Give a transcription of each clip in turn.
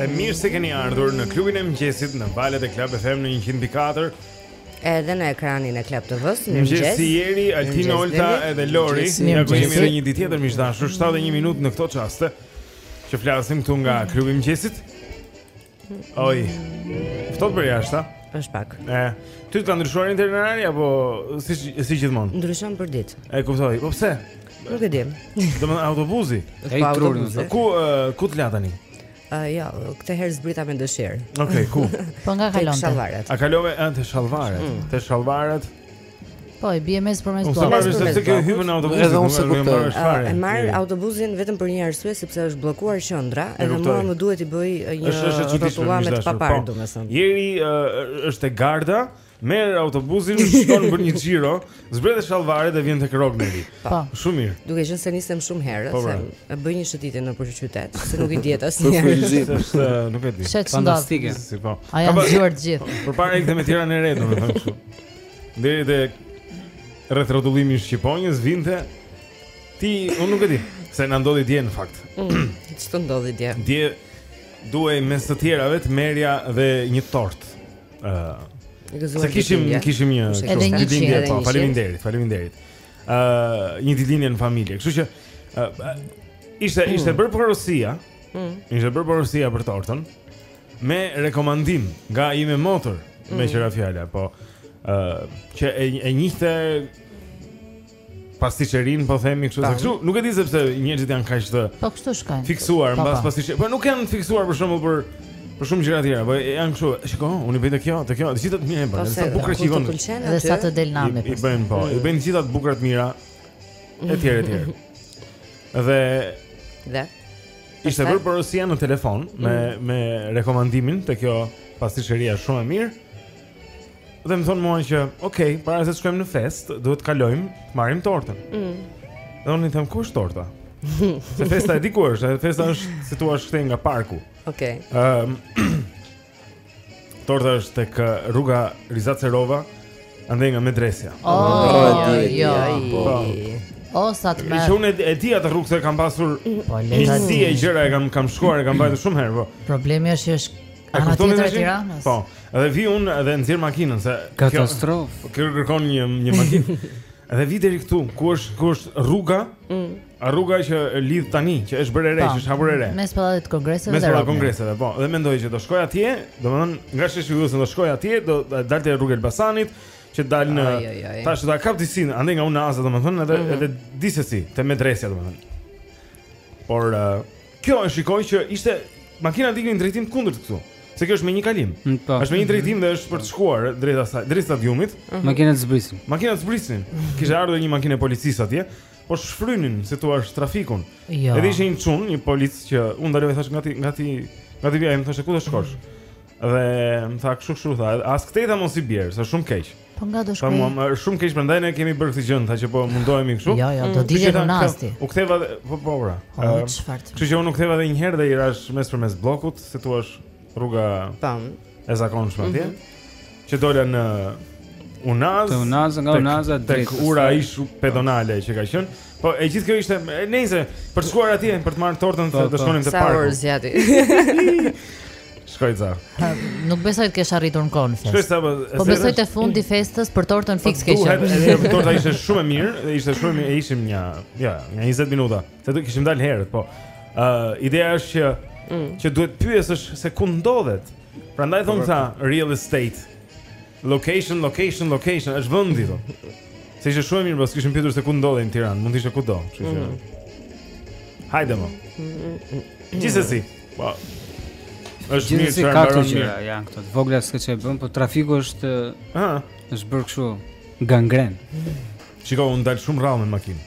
e mirë se keni ardhur në klubin e mëngjesit në valët e Club FM në 104. Edhe në ekranin e Club TV-s, në mëngjes. Jemi Jeri, Altin Olta edhe Lori. Ne kemi edhe një ditë tjetër miq të dashur, 7 e 1 minutë në këto çaste. Që flasim këtu nga klubi i mëngjesit. Oj. Ftohtë përjashta, a? Është pak. E. Ty të ka ndryshuar itinerari apo si si gjithmonë? Ndryshon për ditë. E kuptoj. Po pse? Nuk e di. Domethënë autobusi. Ai po, trurin. Ku ku të la tani? Uh, jo, ja, këtë herë zbrita me dëshirë. Okej, okay, ku? po nga kalon? Te Shallvaret. A kalove ëh te Shallvaret? Mm. Te Shallvaret. Po e bie mes përmes Bllokut. Unë s'e di pse ke hyrë në autobus. Edhe unë s'e kuptoj. E marr autobusin vetëm për një arsye sepse është bllokuar qendra, edhe mua më duhet t'i bëj një rrotullim të paparë, po. domethënë. Jeri është te Garda, merr autobusin, shkon për një xhiro, zbret te Shallvaret dhe vjen tek Rogneri. Po. Shumë mirë. Duke qenë se nisem shumë herët, po, pra. se e bëj një shëtitje nëpër qytet, se nuk i dihet asnjëherë. Është nuk e di. Fantastike. Po. A janë zgjuar të gjithë. Përpara ikte me Tiranën e Re, domethënë kështu. Deri te rrethrrotullimi i Shqiponjës vinte ti unë nuk e di se ç'na ndodhi dje në fakt. Mm, ç'të ndodhi dje? Dje duhej mes të tjerave të merrja dhe një tortë. ë uh, Se kishim kishim një ditëlindje, po faleminderit, faleminderit. ë uh, një ditëlindje në familje. Kështu që uh, ishte mm. ishte bërë porosia. Mm. Ishte bërë porosia për tortën. Me rekomandim nga ime motër, mm. me qëra fjala, po, uh, që e, e njihte pastiçerinë, po themi kështu, se kështu nuk e di sepse njerëzit janë kaq të Po kështu shkojnë. Fiksuar po, mbas po. pastiçerive. Po nuk janë fiksuar për shembull për për shumë gjëra të tjera, po janë kështu. Shiko, unë blej te kjo, te kjo, të gjitha të mira i bën. Sa bukur që i vënë. Dhe sa të del nami. I bëjnë po, i bëjnë të gjitha të bukura të mira. Etj, etj. Dhe dhe Ishte bërë porosia në telefon me mm. me rekomandimin te kjo pastiçeria shumë e mirë. Dhe më thonë mua që, ok, para se të shkojmë në festë, duhet të kalojmë, të marrim tortën. Mm. Dhe unë i them, ku është torta? se festa e di ku është, festa është, si t'ju them, është këtej nga parku. Ok. Um, Torta është tek uh, rruga Riza Cerova, andej nga Medresja. Oh, jo, jo. Po. O sa të merr. Unë e di atë rrugë se kam pasur. Po le ta di. Si gjëra e kam kam shkuar e kam vajtur shumë herë, po. Problemi është që është ana tjetër e Tiranës. Po. Dhe vij unë dhe nxjerr makinën se katastrofë. Kjo kërkon një një makinë. Dhe vij deri këtu, ku është ku është rruga? Mm. Rruga që lidh tani, që është bërë e re, po, që është hapur e re. Mes pallatit të kongreseve. Mes pallatit të kongreseve, po. Dhe mendoj që do shkoj atje, domethënë, nga sheshi do shkoj atje, do dal te rruga Elbasanit, që dal në tash do ta kap disi, andaj nga Unaza domethënë, edhe mhm. edhe s'di se si, te medresja domethënë. Por kjo e shikoj që ishte makina në drejtim të kundërt këtu. Se kjo është me një kalim. Mm, po. Është me një drejtim dhe është për të shkuar drejt asaj, drejt stadiumit. Mhm. Makinat zbrisin. Makinat zbrisin. Kishte ardhur një makinë e policisë atje. po shfrynin, si thua, trafikun. Jo. Edhe ishte një çun, një polic që më ndaloi thash nga ti, nga ti, nga ti vjen, më thoshte ku do shkosh. Mm. Dhe më tha kështu kështu tha, as këtej tha mos i bjer, se është shumë keq. Po nga do shkoj? Po shumë keq prandaj ne kemi bërë këtë gjë, tha që po mundohemi kështu. Jo, jo, do mm. dilë në nasti. U ktheva po po ora. Po çfarë? Kështu që unë u ktheva edhe një herë dhe i rash mes për mes bllokut, si thua, rruga jonë e zakonshme atje. Mm -hmm. Që dola në Unaz, te Unaza nga Unaza drejt tek ura ish pedonale që ka qen. Po e gjithë kjo ishte nejse për të shkuar atje për të marrë tortën po, se do po. shkonim te parku. Sa orë zgjati. Shkojza. Nuk besoj të kesh arritur në kohë në festë. Shkojza, po, po besoj te fundi i festës për tortën po, fiks ke qenë. Torta ishte shumë e mirë, ishte shumë e ishim një, ja, një 20 minuta. Se do kishim dalë herët, po. Ë, uh, ideja është që mm. që duhet të pyesësh se ku ndodhet. Prandaj thonë këta real estate. Location, location, location, është vendi do. Se ishte shumë mirë, po s'kishim pyetur se ku ndodhej në Tiranë, mund të ishte kudo, kështu që. Mm. Hajde mo. Gjithsesi. Po. Është mirë çfarë ka këtu që janë këto. Të vogla s'ke ç'e bën, po trafiku është ëh, është bërë kështu gangrenë. Shiko, unë dal shumë rrallë me makinë.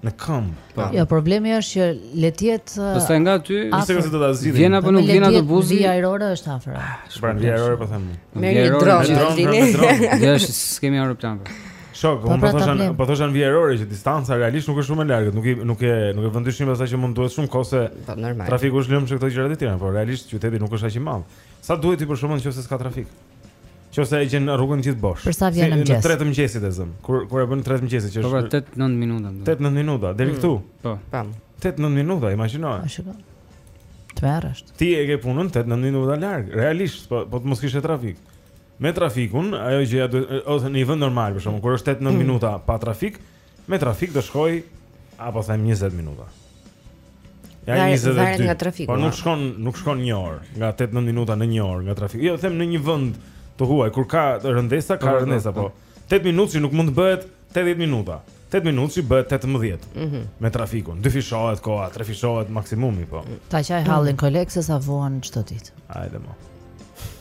Në këmbë. Po. Jo, problemi është që le të jetë uh, Pastaj nga ty, ishte se do ta zgjidhim. Vjen apo nuk vjen autobuzi? Vija ajrore është afër. Ah, pra vija ajrore po them. Merr një dron, me dron. Ja, s'kemi aeroplan. Po. Shiko, po, unë pra po thosha, po thosha vija ajrore që distanca realisht nuk është shumë e largët, nuk i nuk e nuk e vend dyshim asaj që mund duhet shumë kohë se po, trafiku është lëmsh këto gjëra të tjera, por realisht qyteti nuk është aq i madh. Sa të duhet ty për shembull nëse s'ka trafik? Qoftëse e gjen rrugën gjithë bosh. Për sa vjen në mëngjes? Në 3 të mëngjesit e zëmë. Kur kur e bën 3 të mëngjesit që është. Po 8-9 minuta. 8-9 minuta deri mm. këtu. Po. Pam. 8-9 minuta, imagjino. Po shiko. Të merresh. Ti e ke punën 8-9 minuta larg, realisht, po po të mos kishte trafik. Me trafikun, ajo që ja duhet ose në një vend normal për shembull kur është 8-9 mm. minuta pa trafik, Me trafik do shkojë po them 20 minuta. Ja 22. Varet nga trafiku. Por nuk shkon, nuk shkon një orë, nga 8-9 minuta në një orë nga trafiku. Jo, them në një vend të huaj kur ka rëndesë, ka po, po, rëndesë, po. 8 po. minutëshi nuk mund të bëhet 80 minuta. 8 minutëshi bëhet 18 mm -hmm. me trafikun. Dyfishohet koha, trefishohet maksimumi, po. Ta qaj hallin koleg se sa vuan çdo ditë. Hajde mo.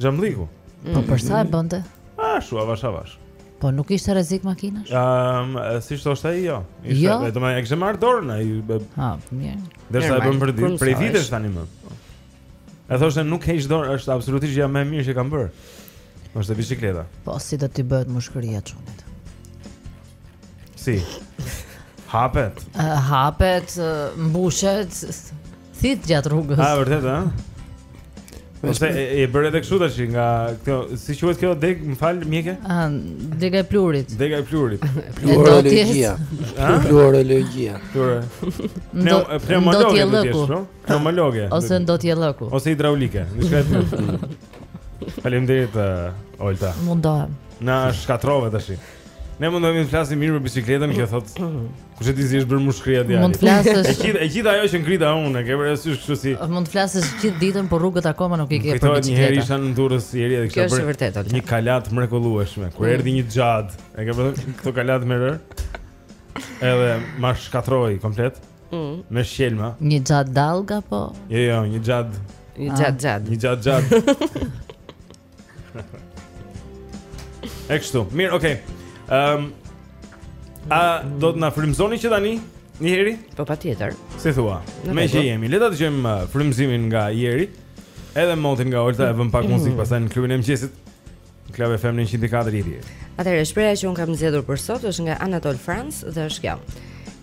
Xhamlliku. Po mm. për sa e bënte? Ashtu avash avash. Po nuk ishte rrezik makinash? Ëm, um, si thoshte ai, jo. Ishte, jo? do e kishte marrë dorën ai. Ha, po mirë. Derisa e bën për ditë, prej vitesh tani më. E thoshte nuk heq dorë, është absolutisht gjë më e mirë që kam bërë. Është bicikleta. Po si do t'i bëhet mushkëria çunit? Si. Hapet. Uh, hapet, uh, mbushet. Thith gjatë rrugës. A vërtet, a? O ç'e bëre edhe kështu tash nga kjo, si quhet kjo degë, më fal, mjeke? Ah, dega e plurit. Dega e plurit. Plurolegjia. Plurolegjia. Ne pneumologji do të jesh, no? Pneumologi. Ose do të jesh lëku. Ose hidraulike, diçka e tillë. Faleminderit Olta. Mundohem. Na shkatërrove tash. Ne mundojmë të flasim mirë për biçikletën, kjo thotë. Kush e di si është bërë mushkëria djalit. Mund të flasësh. E gjithë e gjithë ajo që ngrita unë, ke parasysh kështu si. Mund të flasësh gjithë ditën, por rrugët akoma nuk i ke për biçikletën. Kujtohet një herë isha në Durrës Jeri dhe kisha bërë. Kjo është vërtet atë. Një kala të mrekullueshme, kur mm. erdhi një xhaxh, e ke parasysh këto kalat me rërë. Edhe ma shkatërroi komplet. Mm. Me shkelma. Një xhaxh dallga apo. Jo, jo, një xhaxh. Një xhaxh ah. xhaxh. Një xhaxh xhaxh. E kështu, mirë, okej. Okay. Ehm um, a do të na frymëzosh që tani? Jeri? Po patjetër. Si thua? Meqë jemi, le ta dëgjojmë uh, frymëzimin nga Jeri. Edhe motin nga Olta e vëmë pak muzikë pastaj në klubin e mëngjesit. Klab FM 104 i rjetë Atëherë, shprehja që unë kam zgjedhur për sot është nga Anatol Frans dhe është kjo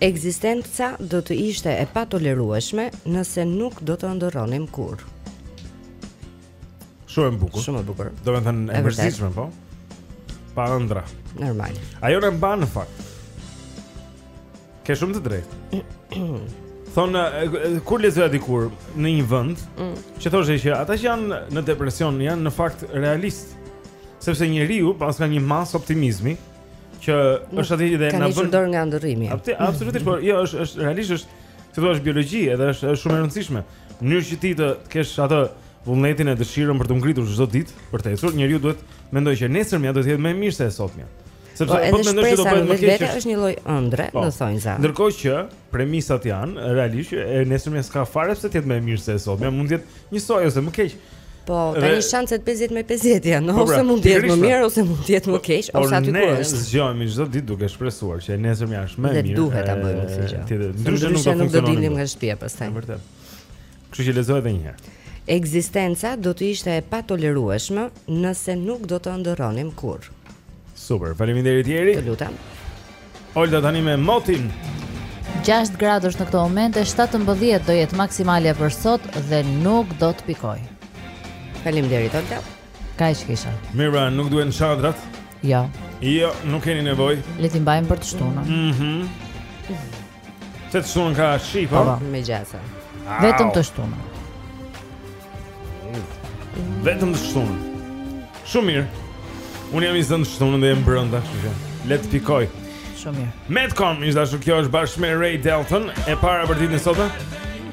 Ekzistenca do të ishte e patolerueshme nëse nuk do të ëndërronim kurrë Shumë e bukur. Shumë e bukur. Domethënë e mërzitshme, po. Pa ëndrra. Normal. Ajo na mban në fakt. Ke shumë të drejtë. Thonë, kam lexuar dikur në një vend, mm. që thoshte që ata që janë në depresion janë në fakt realistë. Sepse njeriu, paska një masë optimizmi, që është aty dhe na bën dorë nga ëndërrimi. Absolutisht, por jo, është është realisht është si thua është biologji, edhe është është shumë e rëndësishme. Mënyrë që ti të kesh atë vullnetin e dëshirën për t'u ngritur çdo ditë, për të ecur, njeriu duhet të mendojë që e nesërmja do të jetë më mirë se e sotmja. Sepse po, po mendoi se do bëhet më keq. Është një lloj ëndrre, po, në thonjza. Ndërkohë që premisat janë realisht e nesërmja s'ka fare pse të jetë më mirë se e sotmja. Mund të jetë Njësoj ose më keq. Po, tani dhe... shanset 50 me 50 janë, po, pra, ose mund të jetë më mirë ose mund të jetë më po, keq, ose aty ku është. Ne zgjohemi çdo ditë duke shpresuar që e nesërmja është më mirë. Dhe duhet ta bëjmë këtë gjë. Patjetër, ndryshe nuk do të funksiononim. Nuk dilnim nga shtëpia pastaj. Është vërtet. Kështu që lexoje edhe një herë. Ekzistenca do të ishte e patolerueshme nëse nuk do të ëndërronim kurrë. Super, faleminderit Jeri. Të lutem. Olta tani me motin. 6 gradë në këto momente, 17 do jetë maksimalja për sot dhe nuk do të pikojë. Faleminderit Olta. Kaq kisha. Mira, nuk duhen çadrat? Jo. Jo, nuk keni nevojë. Le t'i mbajmë për të shtunën. Mhm. Mm Se të shtunën ka shi, po? po, me gjasë Vetëm të shtunën Vetëm të shtunën Shumë mirë Unë jam i zënë të shtunën dhe jam brenda Le të pikojë Shumë mirë Madcon, ishtë ashtu kjo është bashkë me Ray Dalton E para për ditën e sotme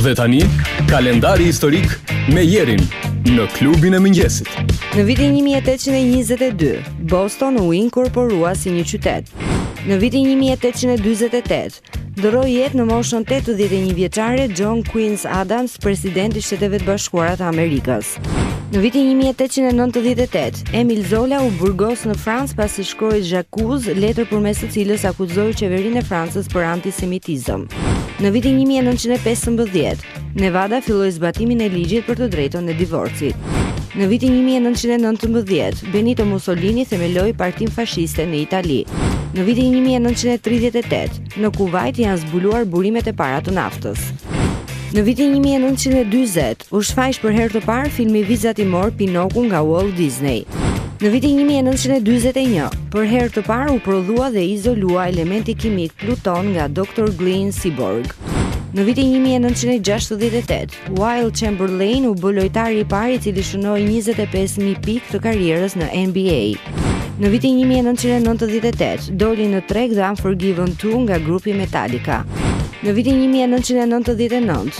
Dhe tani, kalendari historik me Jerin në klubin e mëngjesit. Në vitin 1822, Boston u inkorporua si një qytet. Në vitin 1848, ndërroi jetë në moshën 81 vjeçare John Quincy Adams, president i Shteteve të Bashkuara të Amerikës. Në vitin 1898, Emil Zola u burgos në Francë pasi shkroi J'accuse, letër përmes së cilës akuzoi qeverinë e Francës për antisemitizëm. Në vitin 1915, Nevada filloi zbatimin e ligjit për të drejtën e divorcit. Në vitin 1919, Benito Mussolini themeloi partinë fashiste në Itali. Në vitin 1938, në Kuvajt janë zbuluar burimet e para të naftës. Në vitin 1940, u shfaq për herë të parë filmi vizatimor Pinoku nga Walt Disney. Në vitin 1941, për herë të parë u prodhua dhe izolua elementi kimik pluton nga Dr. Glenn Seaborg. Në vitin 1968, Wilt Chamberlain u bë lojtari i parë i cili shënoi 25.000 pikë të karrierës në NBA. Në vitin 1998, doli në treg The Unforgiven 2 nga grupi Metallica. Në vitin 1999,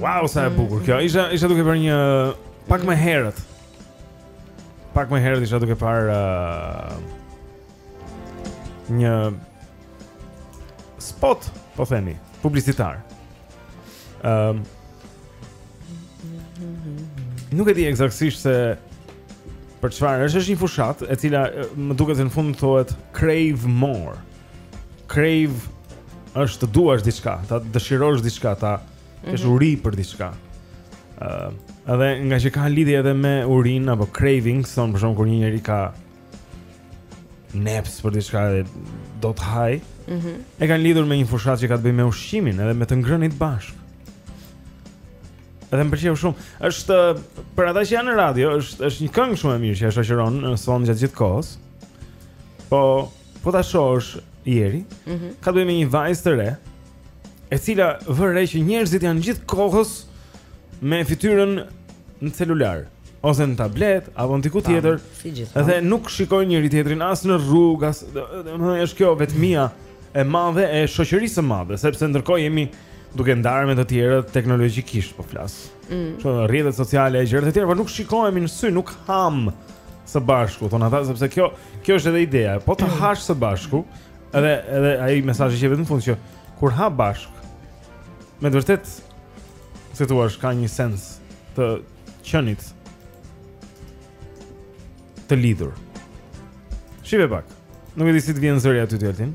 Wow, sa e bukur kjo. Isha isha duke parë një pak më herët. Pak më herët isha duke parë uh, një spot, po themi, publicitar. Ëm um, Nuk e di ekzaktësisht se për çfarë, është një fushatë e cila më duket se në fund thuhet Crave More. crave është të duash diçka, ta dëshirosh diçka, ta mhm. kesh uri për diçka. Ëh, uh, edhe ngaqë ka lidhje edhe me urinë apo craving, son për shkak kur një njeri ka neps për diçka dhe do të hajë. Mhm. Mm e kanë lidhur me një fushatë që ka të bëjë me ushqimin, edhe me të ngrënit bashkë. Edhe më pëlqeu shumë. Është për ata që janë në radio, është është një këngë shumë e mirë që e shoqëron son gjatë gjithë kohës. Po Po ta shohësh Ieri, mm -hmm. ka të bëjë me një vajzë të re, e cila vë re që njerëzit janë gjithë kohës me fytyrën në celular ose në tablet apo diku tjetër. Si gjithë. Dhe nuk shikojnë njëri tjetrin as në rrugë, as domethënë është kjo vetmia e madhe e shoqërisë së madhe, sepse ndërkohë jemi duke ndarë me të tjerë teknologjikisht po flas. Mm. Që rrjetet sociale e gjërat e tjera, por nuk shikohemi në sy, nuk ham së bashku, thonë ata sepse kjo kjo është edhe ideja. Po të hash së bashku, edhe edhe ai mesazhi që vë në fund që kur ha bashk me të vërtet si të thuash ka një sens të qenit të lidhur. Shihe pak. Nuk e di si të vjen zëri aty ti Altin.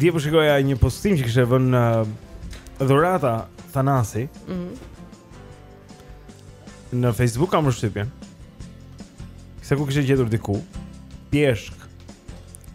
Dje po shikoja një postim që kishte vënë uh, Dhurata Thanasi. Mhm. Mm në Facebook kam përshtypjen. Se ku kishte gjetur diku pjeshk.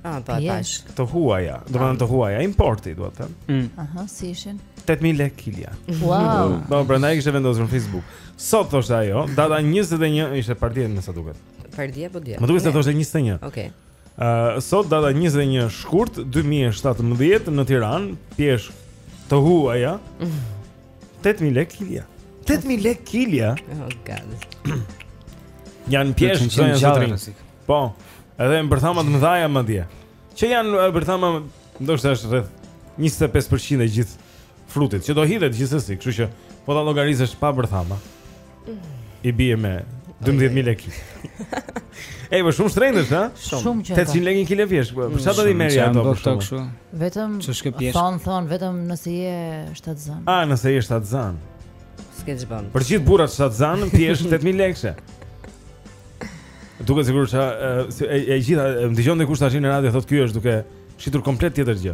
Ah, po tash. Të huaja, domethënë të huaja, importi, dua të them. Mm. Aha, si ishin? 8000 lekë kilja. Wow. Po prandaj kishte vendosur në Facebook. Sot thoshte ajo, data 21 ishte pardje me sa duket. Pardje po dje. Më duket se thoshte 21. Okej. Okay. Uh, sot data 21 shkurt 2017 në Tiranë, pjeshk të huaja. 8000 lekë kilja. 8000 lekë kilja. Oh god. Jan pjeshk të zotrin. Po. Edhe me bërthama të mëdhaja madje Që janë bërthama Ndoshta është rreth 25% e gjithë frutit Që do hidhet gjithsesi Kështu që po ta llogarisësh pa bërthama i bie me 12000 lekë. Ej, po shumë shtrenjtë, ha? Shumë që. 800 lekë një kilo pjeshk. Për çfarë do t'i merrje ato për shkak? Vetëm thon thon vetëm nëse je shtatzan. Ah, nëse je shtatzan. S'ke ç'bën. Për gjithë burrat shtatzan pjeshk 8000 lekë. Duke sigurisht e gjitha na dëgjon dikush tashi në radio thotë ky është duke shitur komplet tjetër gjë.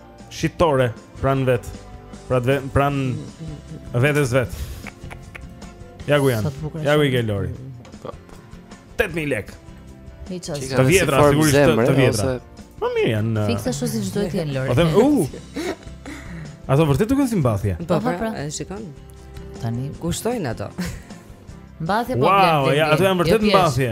Shitore, pran vet. Pran vet, pran vetes vet. Ja ku janë. Ja ku i ke Lori. 8000 lek. Hiç as. Të vjetra sigurisht të vjetra. Po mirë janë. Uh, Fiks ashtu siç duhet të jenë Lori. Po them, uh. Ato vërtet duken si mbathje. Po, po, pra, e shikon. Tani kushtojnë ato. Mbathje po blen. Wow, ja, ato janë vërtet mbathje.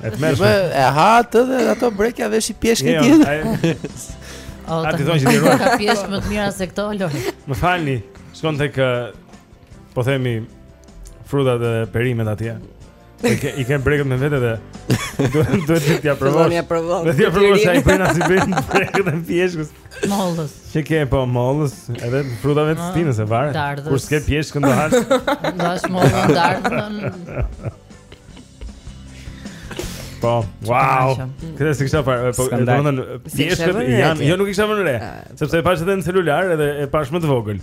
E tmerrshme E ha të dhe ato brekja dhe shi pjeshkët tjetër A ti thonë që tjetër Ka pjeshkë më të mira se këto Lori Më falni Shkon tek Po themi Frutat dhe perimet atje I ke, i ke brekët me vete dhe Duhet të t'ia provosh Duhet t'ia provosh Duhet t'ia provosh A i përna si brekët brekët e pjeshkës Mollës Që ke po mollës Edhe frutave të ah, stinës fare Dardhës Kur s'ke pjeshkën do hash Do hash mollën dardhën Po, wow. Këtë s'e kisha parë, po domethën pjeshkët janë, jo nuk e kisha vënë re, sepse e pashë edhe në celular edhe e pashë më të vogël.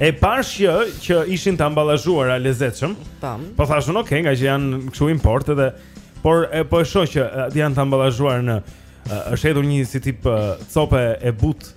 E pashë që që ishin të ambalazhuara lezetshëm. Po. Po thashë unë, ok, ngaqë janë kështu import edhe por e po e shoh që janë të ambalazhuar në është hedhur një si tip cope e butë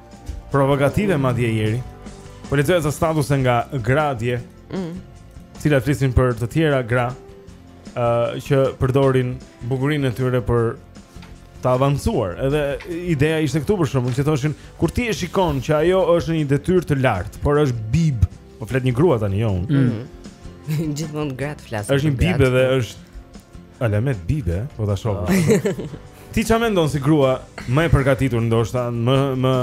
Provokative madje njëri. Po lexoja ca statuse nga gra të. Mm. Cilat flisnin për të tjera gra ë uh, që përdorin bukurinë e tyre për të avancuar. Edhe ideja ishte kështu për shembull që thoshin kur ti e shikon që ajo është në një detyrë të lartë, por është bibë, po flet një grua tani jo unë. Mm. mm. Gjithmonë gratë flasin. Është një bibë edhe është Ala me bibe, po ta shoh. Ah. Ti çfarë mendon si grua më e përgatitur ndoshta, më më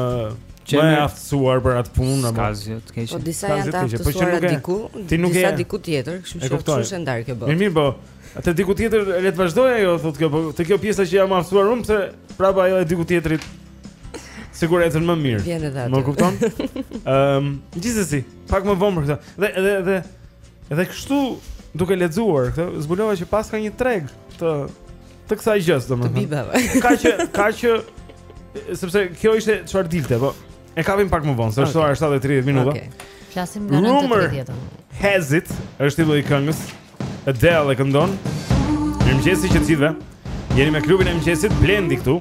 më e aftësuar për atë punë apo? S'ka asgjë të keqe. Po disa janë të po aftësuar po diku, ti nuk e di, disa diku tjetër, kështu që është shumë ndar kjo botë. Mirë, mirë, po. Atë diku tjetër le të vazhdojë ajo, thotë kjo, po te kjo pjesa që jam aftësuar unë, pse prapa ajo e diku tjetrit sikur ecën më mirë. Vjen edhe atë. Më kupton? Ëm, ehm, gjithsesi, pak më vonë për këtë. Dhe dhe dhe dhe kështu duke lexuar këtë, zbulova që paska një treg të Të kësaj gjëje, domethënë. Të bibeve. Ka që ka që sepse kjo ishte çfarë dilte, po e kapim pak më vonë, se është ora 7:30 minuta. Okej. Flasim nga 9:30. Has it, është titulli i këngës. Adele e këndon. Mirëmëngjesi të gjithëve. Jeni me klubin e mëngjesit Blendi këtu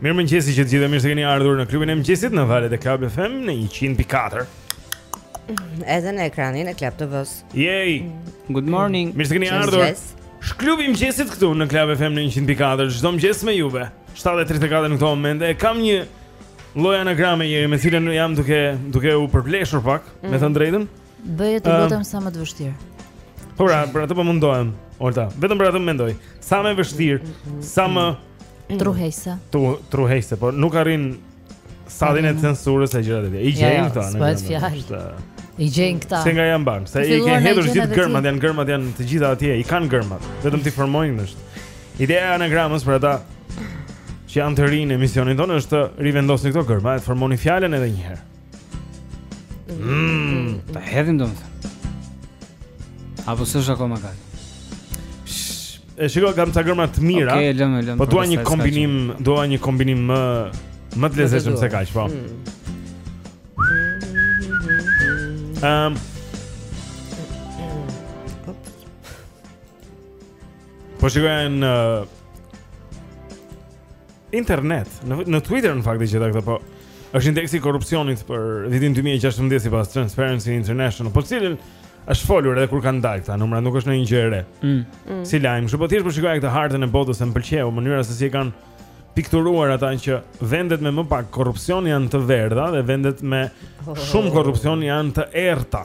Mirëmëngjesi të gjithëve mirë se keni ardhur në klubin e mëngjesit në valët e Club FM në 100.4 Edhe në ekranin e Club TV-së Yay! Good morning Mirë se keni ardhur Është klubi i mëngjesit këtu në Club FM në 100.4 Çdo mëngjes me juve 7.34 në këto momente E kam një lloj anagrame njëri Me cilën jam duke, duke u përpleshur pak mm. Me thënë të drejtën Bëje të lutem uh, sa më të vështirë Po pra, për atë po mundohem Olta, vetëm për atë mendoj Sa më vështirë Sa më mm. Mm. Tërheqëse. Tërheqëse, por nuk arrin stadin e censurës e gjërat e tjera. I gjejnë këta në këtë fjalë. I gjejnë këta. Se nga janë bërë, se i kanë hedhur gjithë gërmat, janë gërmat janë të gjitha atje, i kanë gërmat, vetëm t'i formojnë në është. Ideja e anagramës për ata që janë të rinj në emisionin tonë është të rivendosni këto gërma, të formoni fjalën edhe një herë. Mmm, ta hedhim domethënë Apo s'është akoma kaq E shikoj, kam ca gërma të mira Oke, okay, lëmë, lëmë Po dua një kombinim, dua një kombinim më Më të lezetshëm se kaq, po Um, Po shikoja në uh, Internet, në, në Twitter në fakt e gjeta këtë, po është indeksi i korrupsionit për vitin 2016 sipas Transparency International, për të cilin është folur edhe kur kanë dalë këta numra, nuk është ndonjë gjë e re. Mm. mm. Si lajm, kështu po thjesht po shikoj këtë hartën e botës se më pëlqeu mënyra se si e kanë pikturuar ata që vendet me më pak korrupsion janë të verdha dhe vendet me oh. shumë korrupsion janë të errëta.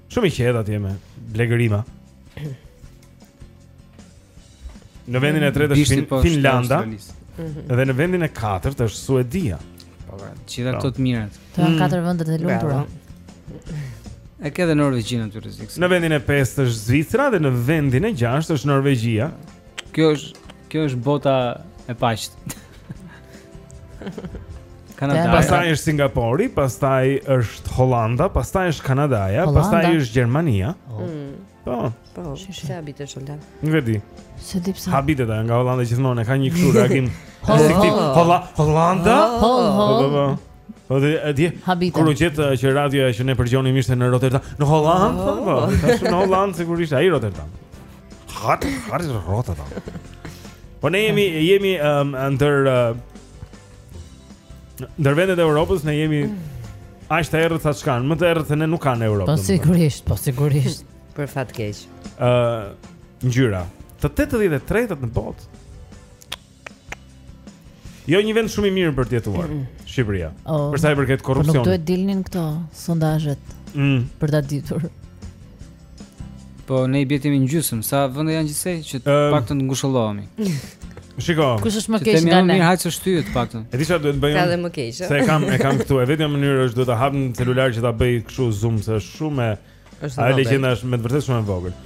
Shumë i qetë atje me blegërima. Në vendin e tretë është po Finlanda. Mhm. Dhe në vendin e katërt është Suedia. Po, pra, gjithë këto të mirat. Këto janë mm. katër vendet e lumtura. E ke dhe Norvegjinë aty rrezik. Në vendin e pestë është Zvicra dhe në vendin e gjashtë është Norvegjia. Kjo është kjo është bota e paqit. Kanada. Pastaj është Singapori, pastaj është Holanda, pastaj është Kanadaja, pastaj është Gjermania. Oh. Mm. Po. Po. S'të habiti që është Holanda? Nuk e di. S'e di pse. Habitet nga Holanda gjithmonë ka një kështu reagim. Holanda. Holanda. Holanda. Po dhe e di. Kur u gjet që radioja që ne përgjonim ishte në Rotterdam, në Holandë, po. Ta, është në Holandë sigurisht ai Rotterdam. Hot, hot në Rotterdam. Po ne jemi jemi um, ndër uh, ndër vendet e Europës ne jemi aq të errët sa s'ka, më të errët se ne nuk ka në Europë. Po sigurisht, po sigurisht. Për fat keq. Ë uh, ngjyra të 83-të në botë. Jo një vend shumë i mirë për të jetuar, mm. Shqipëria. Oh. Për sa i përket korrupsionit. Po nuk duhet të dilnin këto sondazhet. Mm. Për ta ditur. Po ne i bie të jemi në gjysmë, sa vende janë gjithsej që të um, paktën të ngushëllohemi. Shiko. Kush është më keq nga ne? Mirë, hajt të shtyjë të paktën. E di çfarë duhet të bëjmë? Sa dhe më keq. S'e kam, e kam këtu. E vetmja mënyrë është duhet ta hap në celular që ta bëj kështu zoom se është shumë e Është Nobel. Ajo legjenda është me të vërtetë shumë e vogël.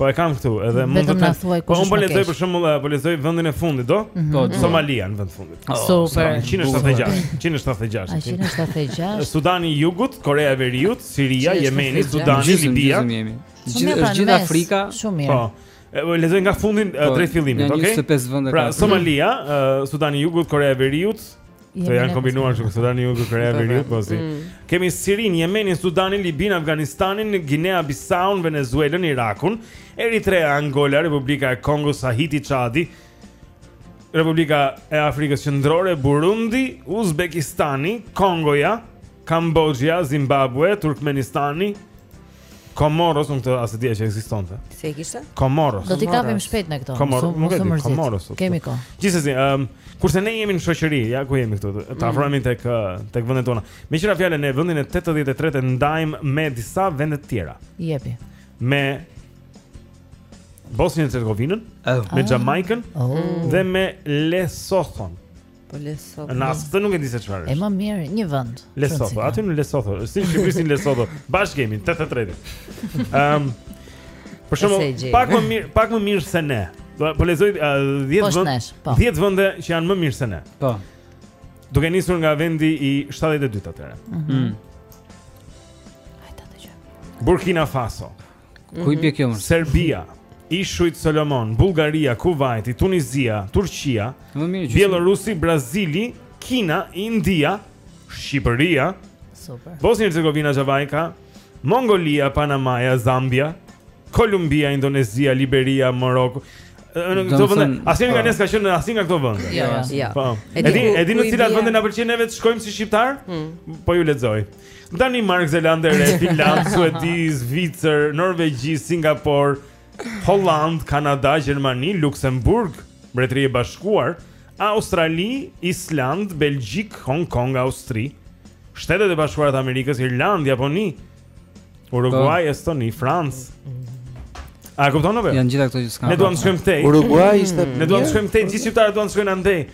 Po e kam këtu, edhe Vetëm mund të na thuaj kush Po unë po lexoj për shembull, po lexoj vendin e fundit, do? Mm -hmm. Po, po. Somalia në vend të fundit. Oh, Super. 176, 176. 176. Sudani i Jugut, Koreja e Veriut, Siria, Jemeni, Sudani, Libia. Gjithë është gjithë Afrika. Shumë mirë. Po. Po lexoj nga fundi po, drejt fillimit, okay? Pra, Somalia, Sudani i Jugut, Koreja e Veriut, Të janë kombinuar shumë Sudani i Jugut, Korea e Veriut, po si. Mm. Kemi Sirinë, Jemenin, Sudanin, Libinë, Afganistanin, Guinea Bisaun, Venezuelën, Irakun, Eritrea, Angola, Republika e Kongos, Haiti, Çadi, Republika e Afrikës Qendrore, Burundi, Uzbekistani, Kongoja, Kamboxhia, Zimbabve, Turkmenistani, Komoros as e dija që ekzistonte. Si e kishte? Komoros. Do t'i kapim shpejt me këto. Komoros, nuk e di. Komoros. Kemi kohë. Gjithsesi, ëm, um, kurse ne jemi në shoqëri, ja ku jemi këtu, të mm. afrohemi tek tek vendet tona. Meqë ra fjala ne vendin e 83-të e ndajmë me disa vende të tjera. Jepi. Me Bosnjën e Hercegovinën, oh. me Xhamajkën oh. dhe me Lesothon. Po Lesotho. Unë as këtë nuk e di se çfarë është. E më mirë një vend. Lesotho, aty në Lesotho, si Shqipëri si Lesotho. Bash kemi 83. Ehm. Për shembull, pak më mirë, pak më mirë se ne. Po lexoj 10 uh, vende. 10 po. vende që janë më mirë se ne. Po. Duke nisur nga vendi i 72 atëherë. Mhm. Mm. Burkina Faso. Ku i bie kjo? Mhm. Serbia, Ishujt Solomon, Bullgaria, Kuvajti, Tunizia, Turqia, Më mirë gjyshim. Bjellorusia, Brazili, Kina, India, Shqipëria, Super. Bosnja Hercegovina, Xhamajka, Mongolia, Panamaja, Zambia, Kolumbia, Indonezia, Liberia, Maroku. Ë, Në Do këto më vende, thënë, asnjë nga po. ne s'ka qenë në asnjë nga këto vende. Jo, jo. Jo. Po. E E di di, ku- e di ku në i cilat bie? vende na pëlqen neve të shkojmë si shqiptarë? Po ju lexoj. Danimarkë, Zelandë e Re, Finlandë, Suedi, Zvicër, Norvegji, Singapor, Holandë, Kanada, Gjermani, Luksemburg, Mbretëri e Bashkuar, Australi, Islandë, Belgjikë, Hong Kong, Austri, Shtetet e Bashkuara të Amerikës, Irlandë, Japoni, Uruguaj, po. Estoni, Francë. A kupton apo jo? Janë gjithë këto që s'kanë. Ne duam të shkojmë këtej. Uruguaj ishte. Ne duam të shkojmë këtej, gjithë qytetarët duan të shkojnë andej.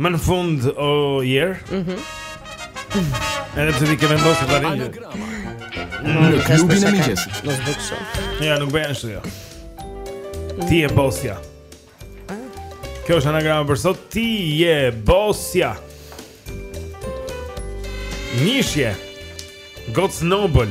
Më në fund o oh, yeah. Mhm. Mm Edhe pse ti ke vendosur ta vini. Në klubin e mëngjesit. Mos bëj kështu. Jo, nuk bëj ashtu jo. Ti je bosja. Kjo është anagrama për sot. Ti je bosja. Nishje. God's Noble.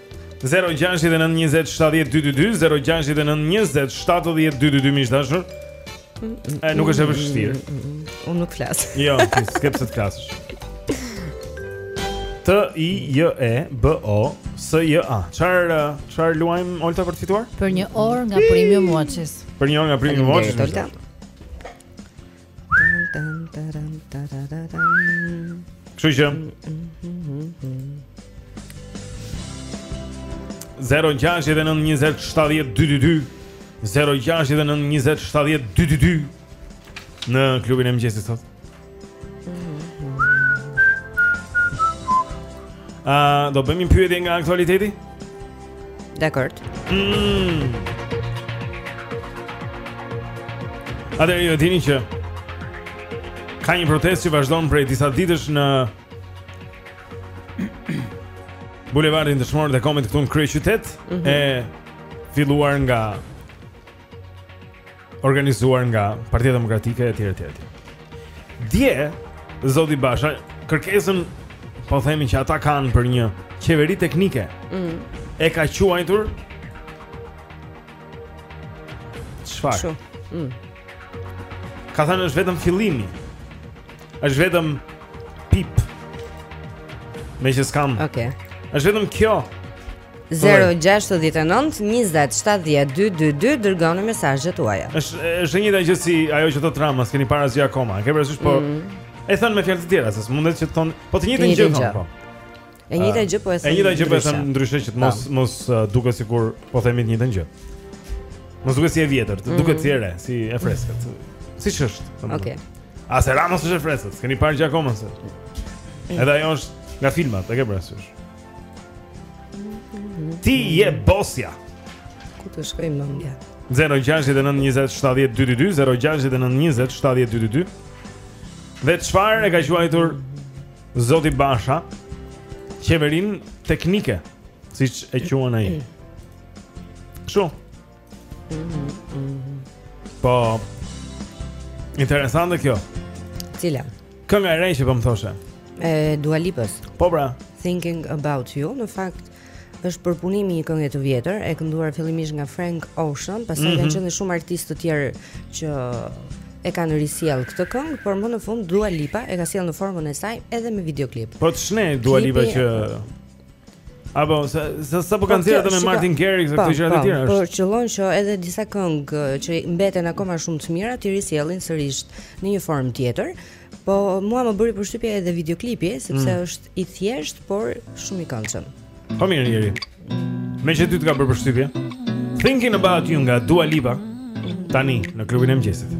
0692070222 0692070222 miq të dashur. Nuk është e vështirë. Unë nuk flas. Jo, ti s'ke pse të flasësh. T I J E B O S J A. Çfar çfar luajm Olta për të fituar? Për një orë nga Premium Watches. Për një orë nga Premium Watches. Kështu që 0-6-9-20-7-12-2 0-6-9-20-7-12-2 Në klubin e mëngjesit sot A, do bëjmë një pyetje nga aktualiteti? Dakord. Mm. A dhe ju e dini që Ka një protestë që vazhdon prej disa ditësh në Bulevardin Dëshmorët e Kombit këtu në kryeqytet mm -hmm. E filluar nga organizuar nga Partia Demokratike etj etj. Dje Zoti Basha kërkesën po themi që ata kanë për një qeveri teknike. Mm. E ka quajtur çfarë? Mm. Ka thënë është vetëm fillimi. Është vetëm pip. Meqë s'kam. Okej. Okay. Është vetëm kjo. 0-6-19-27-12-22 Dërgoni mesazhet tuaja është e njëjta gjë si ajo që thotë Rama S'keni parë gjë akoma Ke parasysh po mm -hmm. E thënë me fjalë të tjera Se s'mundet që të thonë Po të njëjtën gjë thonë po. E njëjta gjë po e thënë E njëjta gjë po e thënë ndryshe Që të mos, po. mos uh, duket sikur Po themi të njëjtën gjë Mos duket si e vjetër Të duket si e re Si e freskët Siç është Ok A se e Ramës është e freskët S'keni parë gjë akoma se Edhe ajo është nga filmat, e ke parasysh. Ti je bosja. Ku të shkoi mendja? 0692070222 0692070222 Dhe çfarë e ka quajtur Zoti Basha qeverinë teknike, siç e quan ai. Kështu. Po. Interesante kjo. Cila? Kënga e re që po më thoshe. E Dua Lipës. Po pra. Thinking about you, në fakt është përpunim i një kënge të vjetër, e kënduar fillimisht nga Frank Ocean, pastaj mm -hmm. kanë qenë shumë artistë të tjerë që e kanë risjellë këtë këngë, por më në fund Dua Lipa e ka sjellë në formën e saj edhe me videoklip. Po ç'ne Dua Lipa që Apo sa sa po kanë thënë me Martin Garrix apo gjëra të tjera. Po qëllon që edhe disa këngë që mbeten akoma shumë të mira t'i risjellin sërish në një formë tjetër. Po mua më bëri përshtypje edhe videoklipi sepse mm. është i thjeshtë por shumë i këndshëm. Po mirë njeri. Meqë ty të ka bërë përshtypje. Thinking about you nga Dua Lipa tani në klubin e mëngjesit.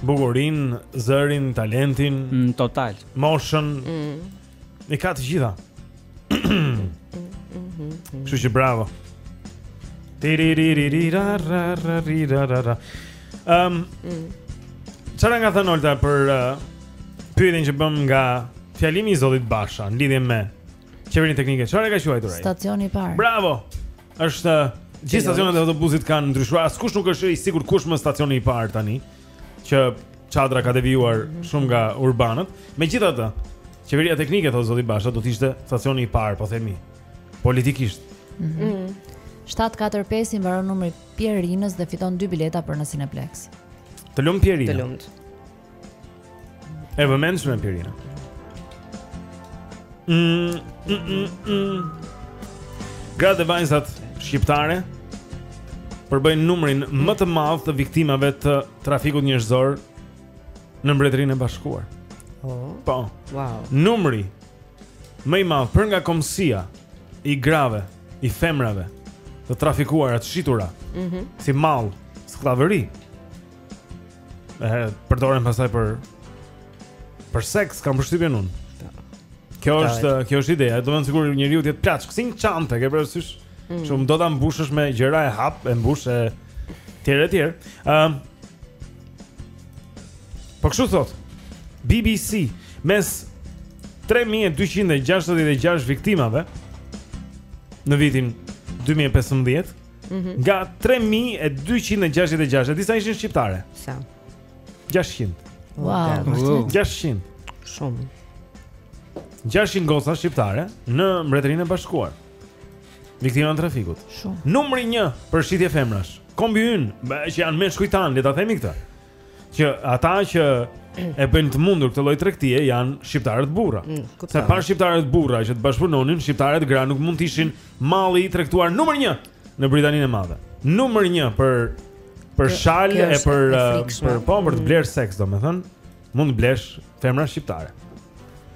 Bukurinë, zërin, talentin mm, Total Emocion mm. I ka të gjitha Kështu që bravo Tiririririraririrarirara um, mm. Çfarë na ka thënë Olta për uh, pyetjen që bëmë nga Fjalimi i Zotit Basha Në lidhje me qeverinë teknike Çfarë e ka quajtur Stacioni i parë Bravo Është gjithë stacionet e autobusit kanë ndryshuar. Askush nuk është i sigurt kush është stacioni i parë tani që çadra ka devijuar mhm. shumë nga urbanët. Megjithatë, qeveria teknike thotë zoti Basha do të ishte stacioni i parë, po themi politikisht. Mm -hmm. 745 i mbaron numri Pierinës dhe fiton dy bileta për në Cineplex. Të lumtë Pierina. Të lumtë. E vëmendshme Pierina. Mm, mm, mm, mm. Gratë dhe vajzat shqiptare përbëjnë numrin më të madh të viktimave të trafikut njerëzor në Mbretërinë e Bashkuar. Oh. Po. Wow. Numri më i madh për nga kombësia i grave, i femrave të trafikuara të shitura. Mhm. Mm si mall, skllavëri. Eh, përdoren pastaj për për seks, kam përshtypjen unë. Kjo është, kjo është ideja. Domethënë sikur njeriu të jetë plaçkë, si një çantë, ke parasysh? Mm. Shumë do ta mbushësh me gjëra e hap, e mbush e tjerë e tjerë. Ëm. Um, po kështu thotë. BBC mes 3266 viktimave në vitin 2015 Mhm. Nga 3266, di sa ishin shqiptare. Sa? 600. Wow, vërtet? 600. Shumë. 600 goca shqiptare në Mbretërinë e Bashkuar. Viktima të trafikut. Shumë. Numri 1 për shitje femrash. Kombi ynë, që janë meshkujt tanë, le ta themi këtë. që ata që e bëjnë të mundur këtë lloj tregtie janë shqiptarët burra. Mm, Se pa shqiptarët burra që të bashkëpunonin, shqiptarët gra nuk mund të ishin malli i tregtuar numër 1 në Britaninë e Madhe. Numër 1 për për shalë e për uh, për po për të mm. blerë seks, domethënë, mund të blesh femra shqiptare.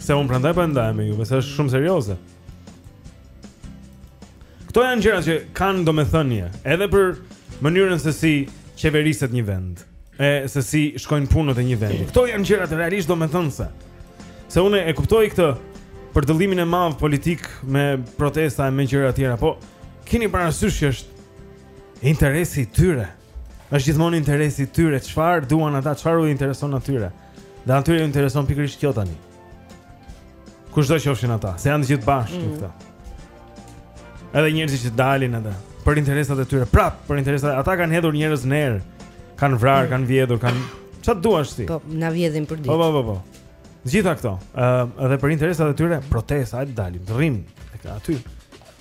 Se unë prandaj po e ndaj me juve, se është shumë serioze. Këto janë gjërat që kanë domethënie, edhe për mënyrën se si qeveriset një vend, e se si shkojnë punët e një vendi. Këto janë gjërat realisht domethënëse. Se unë e kuptoj këtë përdëllimin e madh politik me protesta e me gjëra të tjera, po keni parasysh që është interesi i tyre. Është gjithmonë interesi i tyre çfarë duan ata, çfarë u intereson atyre. Dhe atyre u intereson pikërisht kjo tani. Kushdo qofshin ata. Se janë të gjithë bashkë mm. këta. Edhe njerëzit që dalin edhe për interesat e tyre, prap për interesat. Ata kanë hedhur njerëz në erë, kanë vrarë, mm. kanë vjedhur, kanë çfarë duash ti? Po, na vjedhin përditë. Po, po, po, po. Gjitha këto, ë, uh, edhe për interesat e tyre, protesta, hajde dalim, rrim aty.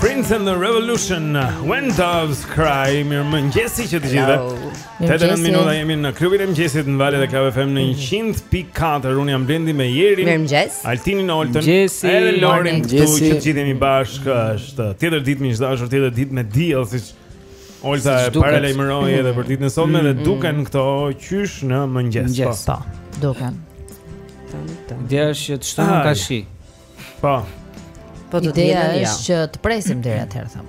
Prince and the Revolution When Doves Cry Mirëmëngjesi që të gjithë Tetë e nëntë minuta jemi në Klubin e Mëngjesit Në valët e Club FM në 100.4 Unë jam Blendi me Jerin Mirëmëngjes Altinin Oltën Mëngjesi Edhe Lorin Mëngjesi Që të gjithë jemi bashkë është Tjetër ditë miq të dashur Tjetër ditë me diell siç Olta e paralajmëroi edhe për ditën e sotme dhe mm, mm. duken këto qysh në mëngjes. Mëngjes, po. po. Duken. Dhe që të shtunën ka shi. Po. Po të diela është që të presim deri atëherë them.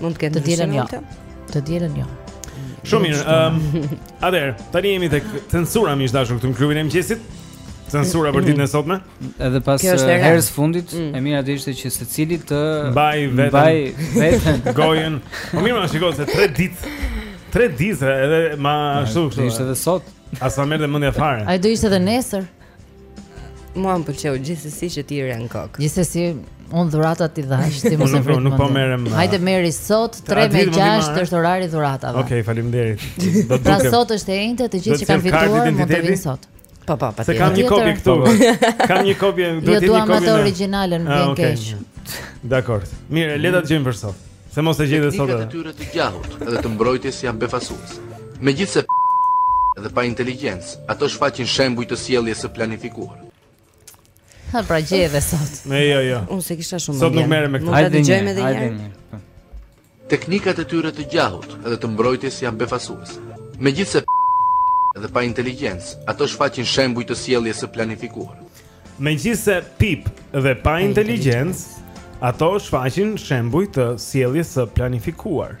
Mund të ketë të dielën jo. Të dielën jo. Shumë mirë. Ehm, atëherë, tani jemi tek censura miq të dashur këtu në klubin e mëngjesit. Censura për ditën e sotme. Edhe pas Kjo është e re. herës fundit, Mm. e mira do ishte që secili të Mbaj veten. mbajë veten. Gojën. Po mirë, ma shiko se 3 ditë. 3 ditë se edhe ma ashtu Do kështu. ishte edhe sot. As s'ma merrte mendja fare. Ai do ishte edhe nesër. Mua më pëlqeu gjithsesi që ti ren kokë. Gjithsesi, unë dhuratat t'i dhashë, ti mos Unë e nuk- vrit. nuk po mendin. merrem, a- Hajde merri sot 3 Atë me ditë mund t'i 6 marrë. është orari i dhuratave. Okej, faleminderit. Do të Pra dukem. sot është e enjte, të Do gjithë të që kanë jem kartë fituar mund të identiteti? vinë sot. Po po, po. Se kam një kopje këtu. Po, po. Kam një kopje, do jo, të jeni kopje. Jo, duam origjinalen, ah, më vjen keq. Dakord. Mirë, le ta dëgjojmë për sot. Se mos e gjetët sot. Teknikat e tyre të gjahut dhe të mbrojtjes janë befasuese. Megjithëse dhe pa inteligjencë, ato shfaqin shembuj të sjelljes së planifikuar. Hë pra gjeje sot. Ne jo jo. Unë s'e kisha shumë. Sot nuk merrem me këtë. Hajde dëgjojmë edhe një herë. Teknikat e tyre të gjahut edhe të mbrojtjes janë befasuese. Megjithëse dhe pa inteligjencë, ato shfaqin shembuj të sjelljes së planifikuar. Megjithëse pip dhe pa inteligjencë, ato shfaqin shembuj të sjelljes së planifikuar.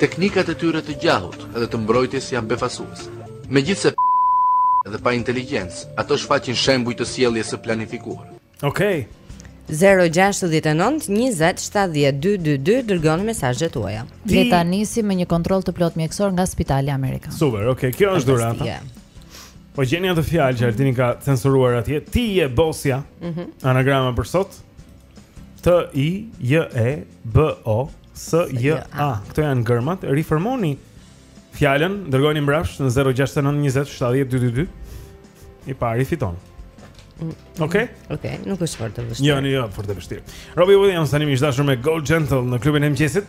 Teknikat e tyre të gjahut dhe të mbrojtjes janë befasuese. Megjithëse dhe pa inteligjencë, ato shfaqin shembuj të sjelljes së planifikuar. Okej. Okay. 069 20 70 222 Dërgoni mesazhet tuaja Le ta nisim me një kontroll të plotë mjekësor nga spitali Amerikan Super, oke, okay. kjo është dhurata yeah. Po gjeni atë fjalë që Altini ka censuruar atje Ti je bosja mm -hmm. Anagrama për sot T I J E B O S J A. Këto janë gërmat. Riformoni fjalën, dërgojeni mbrapsht në 069 20 70 222. I pari fiton. Mm. Okej. Okay? Okej, okay, nuk është fort të vështirë. Jo, jo, fort të vështirë. Robbie Williams tani miq të dashur me Go Gentle në klubin e mëngjesit.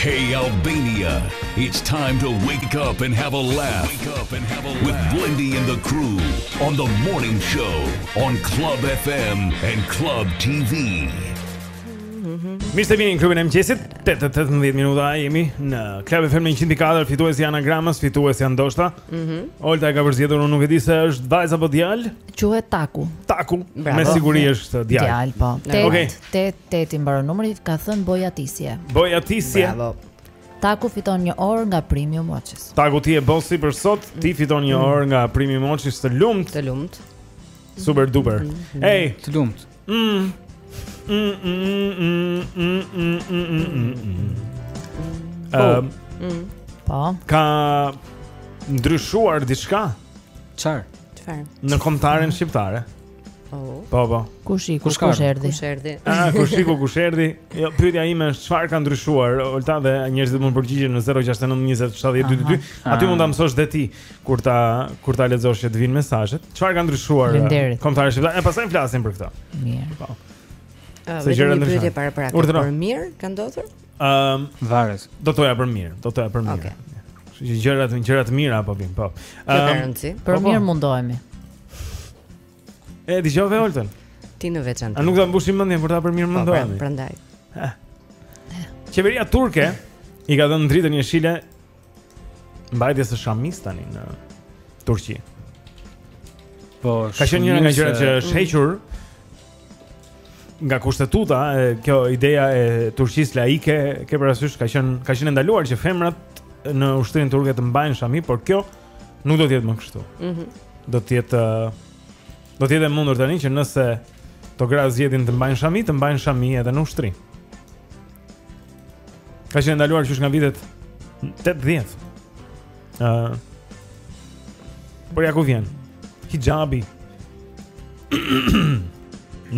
Hey Albania, it's time to wake up and have a laugh. Wake up and have a laugh with Blendi and the crew on the morning show on Club FM and Club TV. Mirë se vini në klubin e mëngjesit. 8:18 minuta jemi në Club FM 104 fituesi i anagramës, fituesja ndoshta. Mhm. Mm Olta e ka përzgjedhur, unë nuk e di se është vajzë apo djalë. Quhet Taku. Taku. Bravo. Me siguri është djalë. Djalë po. Okej. Okay. 88 i mbaron numri, ka thënë Bojatisje. Bojatisje. Bravo. Taku fiton një orë nga Prime Watches. Taku ti je bosi për sot, ti fiton një mm. orë nga Prime Watches, të lumtë. Të lumtë. Super duper. Mm, mm. Ej, të lumtë. Mm. Ehm. Po. Ka ndryshuar diçka? Çfarë? Çfarë? Në kombëtaren shqiptare. Oh. Po, po. Kush iku, kush, kush erdhi? Kush erdhi? Ah, kush iku, kush erdhi? Jo, pyetja ime është çfarë ka ndryshuar? Olta dhe njerëzit mund të përgjigjen në 069 20 70 222. Aty mund ta mësosh dhe ti kur ta kur ta lexosh që të vijnë mesazhet. Çfarë ka ndryshuar? Kombëtarja shqiptare. E pastaj flasim për këtë. Mirë. Po. Se gjëra ndryshojnë. Pyetje para praktikë. Për mirë, ka ndodhur? Ëm, um, varet. Do të thoja për mirë, do të thoja për mirë. Okej. Okay. Gjërat, gjërat e mira po vijnë, po. Ëm, um, për mirë mundohemi. E dëgjove Oltën. Ti në veçantë. A nuk do të mbushim mendjen për ta për mirë po, pra, mendojmë. Prandaj. Qeveria turke i ka dhënë dritën jeshile Mbajtjes së shamisë tani në Turqi. Po, ka qenë një nga gjërat që është hequr nga kushtetuta, e, kjo ideja e Turqisë laike, ke parasysh ka qenë ka qenë e ndaluar që femrat në ushtrinë turke të mbajnë shami, por kjo nuk do të jetë më kështu. Mhm. Mm do të jetë do të jetë e mundur tani që nëse këto gra zgjedhin të mbajnë shami, të mbajnë shami edhe në ushtri. Ka qenë ndaluar qysh nga vitet 80. Ëh. Uh, por ja ku vjen? Hijabi.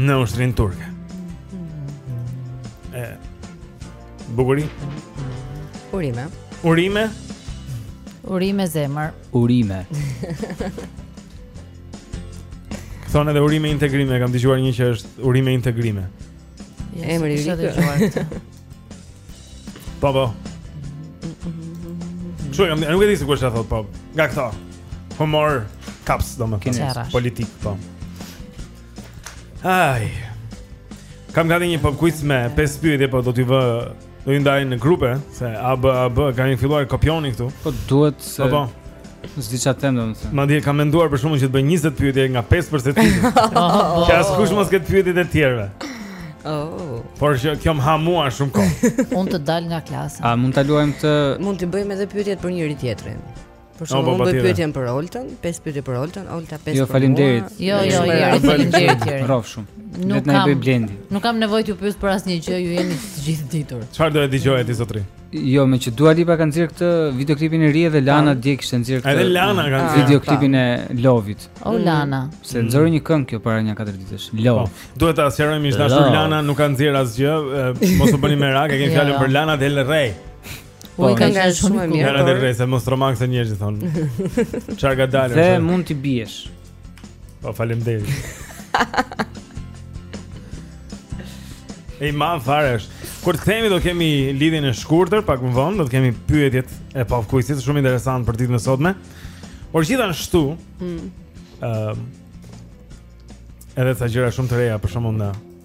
Në ushtrinë turke. E. Bukuri. Urime. Urime. Urime zemër. Urime. Thonë edhe urime integrime, kam dëgjuar një që është urime integrime. Ja, Emri i ri Po, po Kështu e kam nuk e di se kush e thotë, po. Nga këta. Humor kaps domethënë. Politik, po. Ai. Kam gati një pop kuiz me pesë pyetje, po do t'i vë Do i ndajnë në grupe se A B A B kanë filluar kopjoni këtu. Po duhet se Po. po. S'di ça them domethënë. Madje kam menduar për shembull që të bëj 20 pyetje nga 5 për secilin. Që askush mos ketë pyetjet e të tjerëve. Oh. Por që kjo më ha mua shumë kohë. Unë të dal nga klasa. A mund ta luajmë këtë Mund t'i bëjmë edhe pyetjet për njëri tjetrin. Për shembull unë bëj pyetjen për Oltën, pesë pyetje për Oltën, Olta pesë. Jo, faleminderit. Jo, jo, jo, faleminderit. Rrofsh shumë. Nuk kam bëj blendi. Nuk kam nevojë t'ju pyes për asnjë gjë, ju jeni të gjithëditur. Çfarë do të dëgjoje ti sot? Jo, meqë Dua Lipa ka nxjerrë këtë videoklipin e ri dhe Lana dje kishte nxjerrë këtë. Edhe Lana ka nxjerrë videoklipin e Lovit. O mm. Lana. Se nxori një këngë kjo para nja katër ditësh. Love. Po, duhet ta sqarojmë miq të dashur Lana nuk ka nxjerrë asgjë, mos u bëni merak, e kemi fjalën për Lana Del Rey. Po, këngë shumë e mirë. Lana Del Rey se, më stromak se njerëzit thonë. Çfarë ka dalë? Dhe mund t'i biesh. Po faleminderit. Ej, ma fare është. Kur të kthehemi do kemi lidhjen e shkurtër, pak më vonë do të kemi pyetjet e pop kuizit, shumë interesante për ditën e sotme. Por gjithashtu, ëh, mm. uh, edhe ca gjëra shumë të reja për shembull e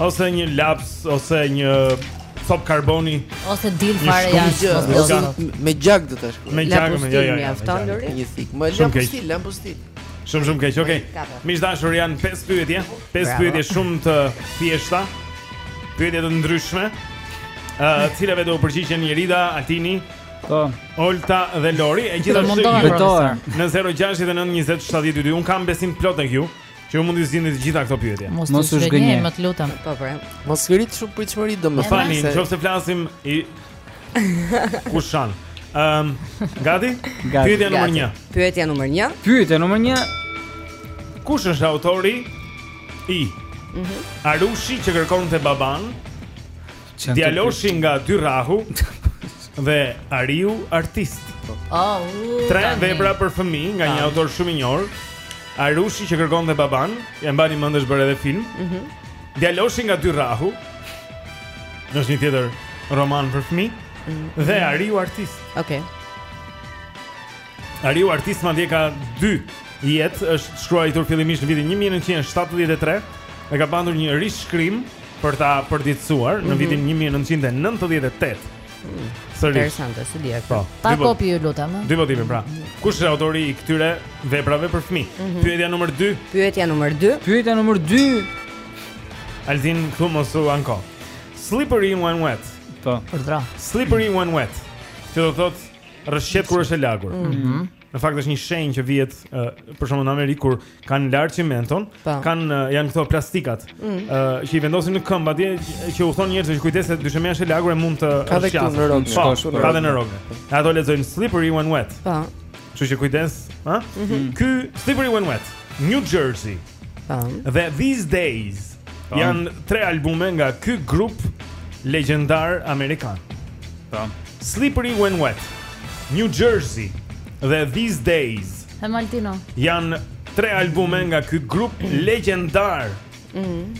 Ose një laps ose një copë karboni ose dil fare jashtë ose me gjak do ta shkruaj. Me gjak më jo jo. Mjafton Lori. Një thikë. Më lë pusti, lë pusti. Shumë shumë keq. Okej. Miq të dashur janë pesë pyetje. Pesë pyetje shumë të thjeshta. Pyetje të ndryshme. Të cilave do u përgjigjen Jerida, Altini, Po. Olta dhe Lori, e gjithashtu në 069 20 70 2. Unë kam besim të plotë tek ju. Që ju mund t'i zgjidhni të gjitha këto pyetje. Mos na zhgënje, të lutem. Po po. Mos ngri shumë pritshmëri domethënë. Fani, nëse flasim i Kushan. Ehm, gati? Pyetja numër 1. Pyetja numër 1. Pyetja numër 1. Kush është autori i? Mhm. Arushi që kërkonte babanë. Djaloshi nga Dyrrahu dhe Ariu artist. Oh, Tre vepra për fëmijë nga një autor shumë i njohur. Arushi që kërkonte babanë, e mbani mend është bërë edhe film. Mhm. Mm Djaloshi nga Dyrrahu. Është një tjetër roman për fëmijë mm -hmm. dhe Ariu artist. Okej. Okay. Ariu artist madje ka dy jetë, është shkruar fillimisht në vitin 1973, e ka patur një rishkrim për ta përditësuar mm -hmm. në mhm. vitin 1998. Mm. Interesante, s'i dija këta. Po, pa kopje ju lutem. Dy votime, pra. Mhm. Kush është autori i këtyre veprave për fëmijë? Mm -hmm. Pyetja numër 2. Pyetja numër 2. Pyetja numër 2. Altin, ti mos u anko. Slippery when wet. Po. Përdra. Slippery when wet. Që do thotë Rrëshqet kur është e lagur. Mm -hmm. Në fakt është një shenjë që vihet uh, për shembull në Amerikë kur kanë larë çimenton, po. kanë uh, janë këto plastikat, ëh, mm. uh, që i vendosin në këmbë atje që u thonë njerëzve që kujdes se dyshemja është e lagur e mund të rrëshqet. Po, ka dhe në rrugë. Ato lexojnë slippery when wet. Po. Kështu që kujdes, ha? Mm -hmm. Ky slippery when wet, New Jersey. Po. Dhe These Days Po. Janë tre albume nga ky grup legjendar amerikan. Po. Slippery When Wet, New Jersey dhe These Days. Hë, Altino. Janë tre albume nga ky grup legjendar. Mhm.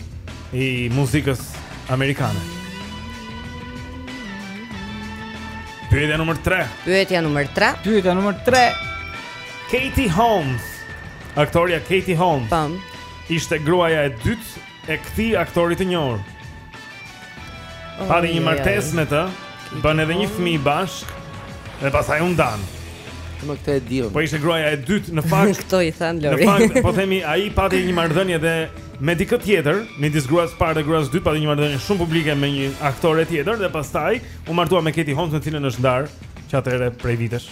I muzikës amerikane. Pyetja numër 3. Pyetja numër 3. Pyetja numër 3. Katie Holmes. Aktorja Katie Holmes. Pam. ishte gruaja e dytë e këtij aktori të njohur. Pati një martesë me të, bënë edhe një fëmijë bashkë dhe pastaj u ndanë. Unë këtë e di unë. Po ishte gruaja e dytë në fakt. Këto i thanë Lori. Në fakt, po themi ai pati një marrëdhënie dhe me dikë tjetër, midis gruas së parë dhe gruas së dytë pati një marrëdhënie shumë publike me një aktore tjetër dhe pastaj u martua me Katie Holmes, me cilën është ndarë që atëherë prej vitesh.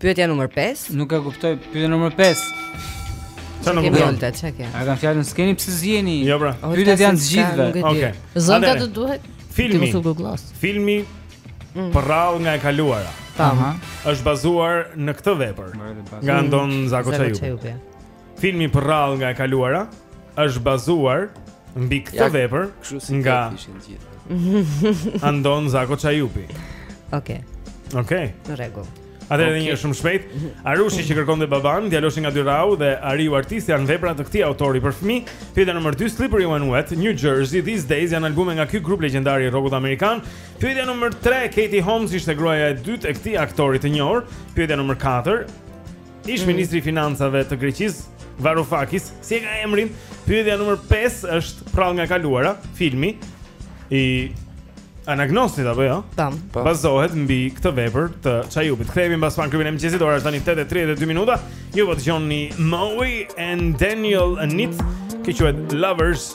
Pyetja numër 5. Nuk e kuptoj pyetjen numër 5. Sa nuk kuptoj. Volta çka ke? A kanë fjalën s'keni pse zgjeni? Jo pra. Pyetjet janë të gjithëve. Okej. Zonja të duhet. Filmi. Filmi. Mm. Përrallë nga e kaluara. Aha. Është bazuar në këtë vepër. Nga Andon Zako Çaju. Filmi Përrallë nga e kaluara është bazuar mbi këtë vepër nga Andon Zako Çajupi. Okej. Okay. Okej. Okay. Në rregull. Atëherë edhe okay. një shumë shpejt. Arushi që kërkonte babanë, djaloshi nga Dyrrahu dhe Ariu artist janë vepra të këtij autori për fëmijë. Pyetja nr. 2 Slippery When Wet, New Jersey These Days janë albume nga ky grup legjendar i rrokut amerikan. Pyetja nr. 3 Katie Holmes ishte gruaja e dytë e këtij aktori të njohur. Pyetja nr. 4 Ish ministri i Financave të Greqisë, Varoufakis, si e ka emrin? Pyetja numër 5 është Përrallë nga e kaluara, filmi i Anagnostit apo jo? Tam. Po. Bazohet mbi këtë vepër të Çajupit. Kthehemi mbas pak në klubin e mëngjesit, ora është tani 8 e 32 minuta. Ju po dëgjoni Moe and Daniel Anit, që quhet Lovers.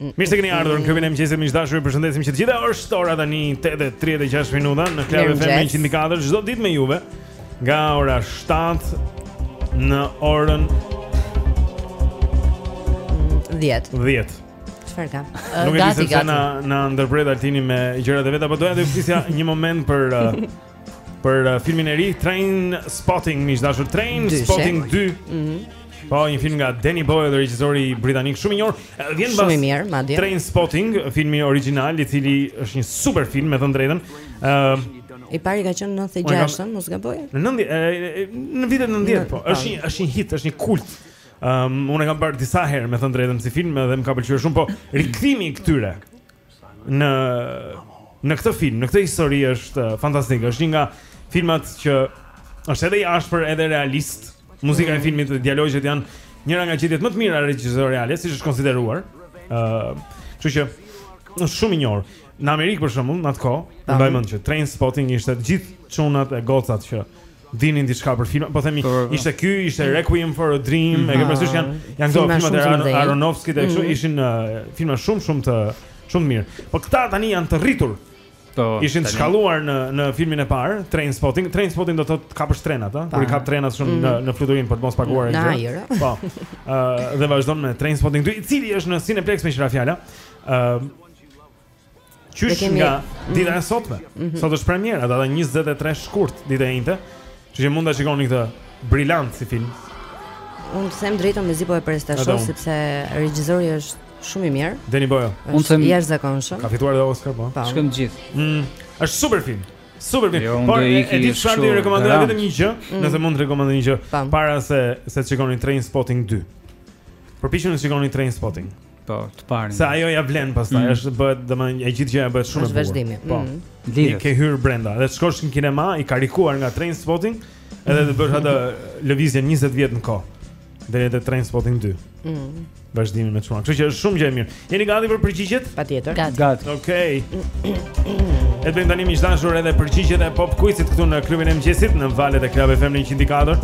Mirë se keni ardhur në klubin e mëngjesit miq të dashur, ju përshëndesim që të gjitha është ora tani 8 e 36 minuta në Club FM 104 çdo ditë me juve nga ora 7 në orën 10. 10. Çfarë kam? Nuk e di pse na na ndërpret Altini me gjërat e veta, po doja të flisja një moment për uh, për uh, filmin e ri Train Spotting, miq të dashur, Train Dyshi. Spotting 2. Mhm. Mm po, një film nga Danny Boyle, regjisori britanik shumë i njohur. Eh, Vjen Shumë i mirë, madje. Train Spotting, filmi origjinal i cili është një super film, me thënë të drejtën. Ë uh, I pari ka qenë në 96-ën, mos gaboj. Në 90 në vitet 90 po. Është një është një hit, është një kult. Ëm um, unë e kam parë disa herë, me thënë të drejtën si film dhe më ka pëlqyer shumë, po rikthimi i këtyre në në këtë film, në këtë histori është uh, fantastike. Është një nga filmat që është edhe i ashpër, edhe realist. Muzika e mhm. filmit dhe dialogjet janë njëra nga gjetjet më të mira regjisoriale, siç është konsideruar. ë uh, Kështu që është shumë i njohur. Në Amerikë për shembull, në atë kohë, mbaj mend që Train Spotting ishte të gjithë çunat e gocat që Dinin diçka për filma, po themi, po, po, po. ishte ky, ishte Requiem for a Dream, mm -hmm. e ke parasysh janë ah, janë këto filmat e Aronofskyt dhe kështu mm -hmm. ishin uh, filma shumë shumë të shumë mirë. Po këta tani janë të rritur. Po. Ishin të shkalluar në në filmin e parë, Train Spotting. Train Spotting do të thotë të kapësh trenat, ëh, kur i kap trenat shumë mm -hmm. në mhm. në fluturim për të mos paguar gjë. Në ajër. Po. Ëh, uh, dhe vazhdon me Train Spotting, i cili është në Cineplexx meqë ra fjala. Ëh, uh, Qysh kemi... nga mhm. dita e sotme. Mm -hmm. Sot është premiera, data 23 shkurt, dita e enjte. Kështu që mund ta shikoni këtë, brilant si film. Unë të them të drejtën mezi po e pres ta shoh sepse regjizori është shumë i mirë. Danny Boyle. Unë them i jashtëzakonshëm. Ka fituar edhe Oscar po. Shkojmë gjithë. Mm, është super film. Super film. Jo, Por e di çfarë, ju rekomandoj vetëm një gjë, mm. nëse mund të rekomandoj një gjë para se se të shikoni Train Spotting 2. Përpiquni të shikoni Train Spotting. Po, të parin. Se ajo ia vlen pastaj, mm. është bëhet domethënë e gjithë gjëja bëhet shumë e bukur. Është vazhdimi. Po. Mm. Ti ke hyrë brenda, dhe të shkosh në kinema i karikuar nga Train Spotting, edhe të bësh atë lëvizje 20 vjet në kohë. Deri te Train Spotting 2. Mm. Vazhdimi me çuna. Kështu që është shumë gjë e mirë. Jeni gati për përgjigjet? Patjetër. Gati. Gati. Okej. Okay. Edhe tani miq të dashur edhe përgjigjet e Pop Quizit këtu në klubin e mëngjesit në valët e Club FM 104.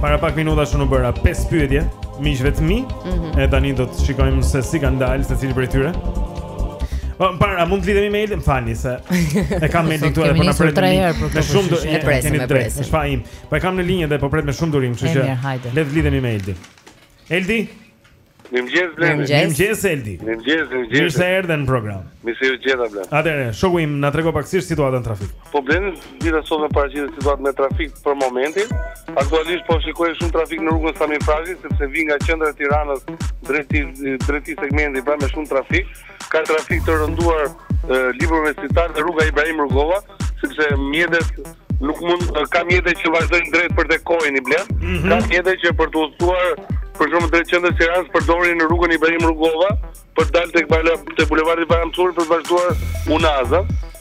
Para pak minutash unë bëra pesë pyetje, miqve të mi. Mm -hmm. E tani do të shikojmë se si kanë dalë secili prej tyre. Po, para, a mund të lidhemi me Elin? Më falni se e kam këtu edhe po na pret. Me shumë do e presim, e presim. Është faji im. Po e kam në linjë dhe po pret me shumë durim, kështu që le të lidhemi me Elin. Eldi? Mirëmëngjes Blendi. Mirëmëngjes Eldi. Mirëmëngjes, mirëmëngjes. Mirë se erdhe në program. Mirë se u gjeta Blendi. Atëherë, shoku im na trego pak si është situata në trafik. Po Blendi, Dita sot më paraqitet situata me trafik për momentin. Aktualisht po shikoj shumë trafik në rrugën Sami Frashëri, sepse vij nga qendra e Tiranës drejt drejt segmentit pra me shumë trafik. Ka trafik të rënduar Libri Universitar dhe rruga Ibrahim Rugova, sepse mjetet nuk mund ka mjete që vazhdojnë drejt për të kohën i blen. Mm -hmm. Ka mjete që për të udhëtuar për shembull drejt qendrës së Tiranës përdorin rrugën Ibrahim Rugova për të dalë tek Bala te bulevardi Bajram Curi për të vazhduar Unazën.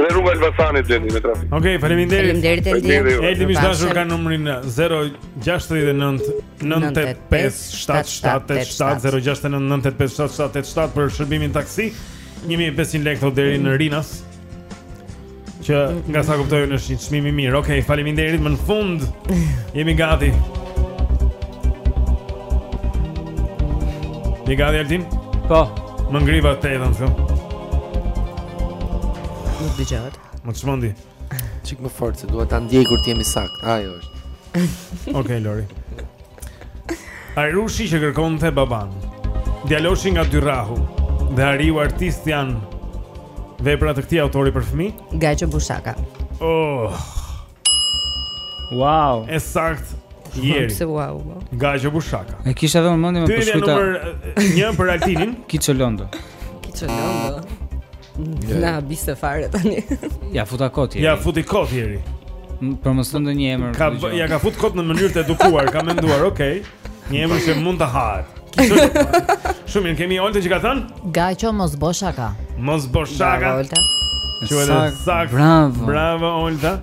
Në rrugën e Elbasanit Blendi me trafik. Okej, okay, faleminderit. Faleminderit Eldi. Eldi më dashur ka numrin 069 95777 për shërbimin taksi. 1500 lekë thotë deri në Rinas. Që nga sa kuptoj unë është një çmim i mirë. Okej, okay, faleminderit. Më në fund jemi gati. Jemi gati Altin? Po. Më ngriva te dhënë. Nuk dëgjohet. Më të çmendi Çik më fort se duhet ta ndjej kur t'jemi sakt Ajo është Okej, okay, Lori Arushi që kërkonte babanë Djaloshi nga Dyrrahu Dhe ariu artist janë Vepra të këtij autori për fëmijë Gaqo Bushaka Oh Wow. E sakt. Eri. Pse wow. Po. Gaqo Bushaka. E kisha vënë mendin me pushkuta. Ti je numër 1 për Altinin. Kiço Londo. Kiço Londo. Na habite fare tani. Ia futa kot Eri. Ia futi kot Eri. Për mos thënë ndonjë emër. Ka ia ka fut kot në mënyrë të edukuar, ka menduar, okay. Një emër që mund të hahet. Shumë mirë, kemi Olta që ka thënë? Gaqo mos bësh shaka. Mos bësh shaka. Olta. Sakt, bravo. Bravo Olta.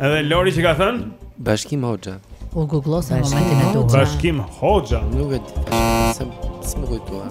Edhe Lori që ka thënë? Bashkim Hoxha. U googlosa në momentin e duhur. Bashkim Hoxha. Nuk e di. S'm s'm kujtuar.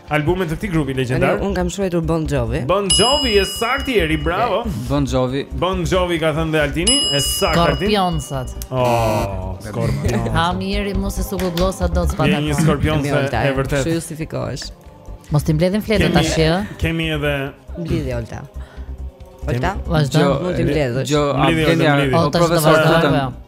albume të këtij grupi legjendar. Unë kam shkruar Bon Jovi. Bon Jovi e saktë eri, bravo. Bon Jovi. Bon Jovi ka thënë dhe Altini, e saktë Altini. Skorpionsët. Oh, skorpion. Ha mirë, mo se s'u guglosa dot pa ta. Je një skorpion se e vërtet. Ç'u justifikohesh. Mos t'i mbledhim fletët tash, ë? Kemi edhe mbledhje Olta. Olta, vazhdo, mund t'i mbledhësh. Jo, a keni profesor?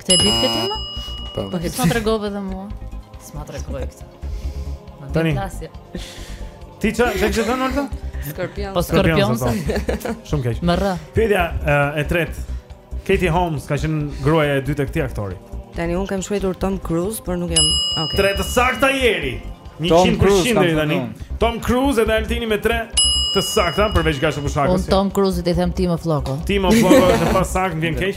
Këtë e dite këtë më? Po. Po këtë më tregove dhe mua. S'ma tregove këtë. Tani. Ti çfarë çfarë ke thënë Olta? Skorpion. Po skorpion. Po. Shumë keq. Mirë. Pyetja e tretë. Katie Holmes ka qenë gruaja e dytë e këtij aktori. Tani un kam shkruar Tom Cruise, por nuk jam. Okej. Okay. Tre të sakta Jeri. 100% deri tani. Tom Cruise edhe Altini me 3 të sakta përveç Gaqo Bushakës. Un Tom Cruise i them Timo Flloko. Timo Flloko është e pasaktë, më vjen keq.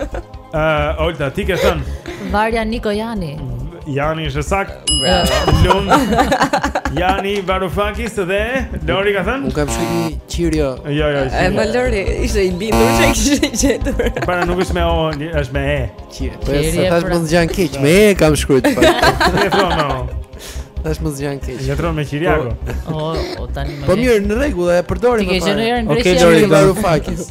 Ëh, uh, Olta, ti ke thën. Varja Niko Jani. Jani është saktë. Lon. Jani Varufakis dhe Lori ka thën. Unë kam shkruar Qirio. Jo, jo, Qirio. E po Lori ishte i bindur se kishte gjetur. Para nuk është me o, është me e. Qirio. Po tashmë më vjen keq, me e kam shkruajt po. Ne thonë no. Tashmë më vjen keq. Ja tron me Qiriago. Po, o, o tani më. Po mirë, në rregull, e përdorim më parë. Okej, Lori Varufakis.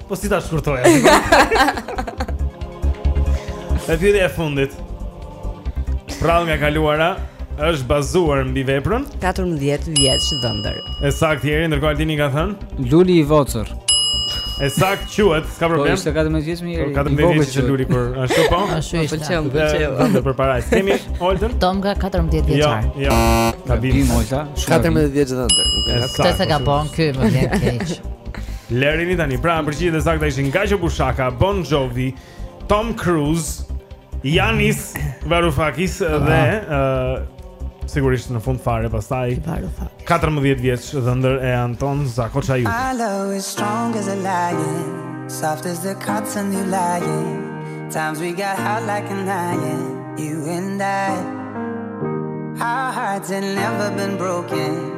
Po si ta shkurtoja? E pyetja e fundit. Përrallë nga e kaluara është bazuar mbi veprën 14 vjeç dhëndër. E saktë Jeri ndërkohë Altini ka thënë Luli i vocër. E saktë quhet, s'ka po, problem. Po ishte 14 vjeç më i ri. 14 po, vjeç që Luli për ashtu po. Ashtu ishte. Pëlqeu, pëlqeu. Dhëndër përpara. Kemi Oltën? Tom ka 14 jo, vjeçar. Jo, jo. Ka bim Olta. 14 vjeç dhëndër. Nuk e ka. Këtë s'e ka bën ky më vjen keq. Lëreni tani, pra përgjigjet e sakta ishin Gaqo Bushaka, Bon Jovi, Tom Cruise, Janis Varoufakis dhe... Uh, sigurisht në fund fare pastaj 14 vjeç dhëndër e Andon Zako Çajupi. Our love is strong as a lion, soft as the cotton you lie in. Times we got hot like an iron, you and I. Our hearts had never been broken.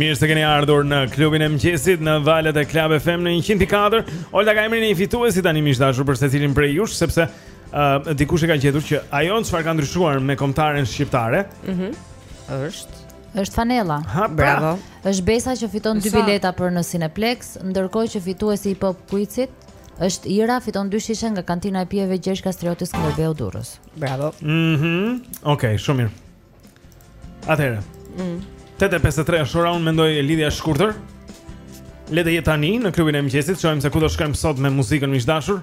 Mirë se keni ardhur në klubin e mëngjesit në valët e Club FM në 104. Olta ka emrin e një fituesi tani miq të dashur për secilin prej jush sepse uh, dikush e ka gjetur që ajo çfarë ka ndryshuar me kombëtaren shqiptare. Mhm. Mm është Është fanella. Pra. Bravo. Është Besa që fiton dy bileta për në Cineplexx, ndërkohë që fituesi i Pop Quizit është Ira, fiton dy shishe nga kantina e pijeve Gjergj Kastrioti Skënderbeu Durrës. Bravo. Mhm. Mm Okej, okay, shumë mirë. Atëherë. Mhm. 8:53 është ora, unë mendoj lidhja e shkurtër. Le të jetë tani në klubin e mëngjesit, shohim se ku do shkojmë sot me muzikën miq të dashur.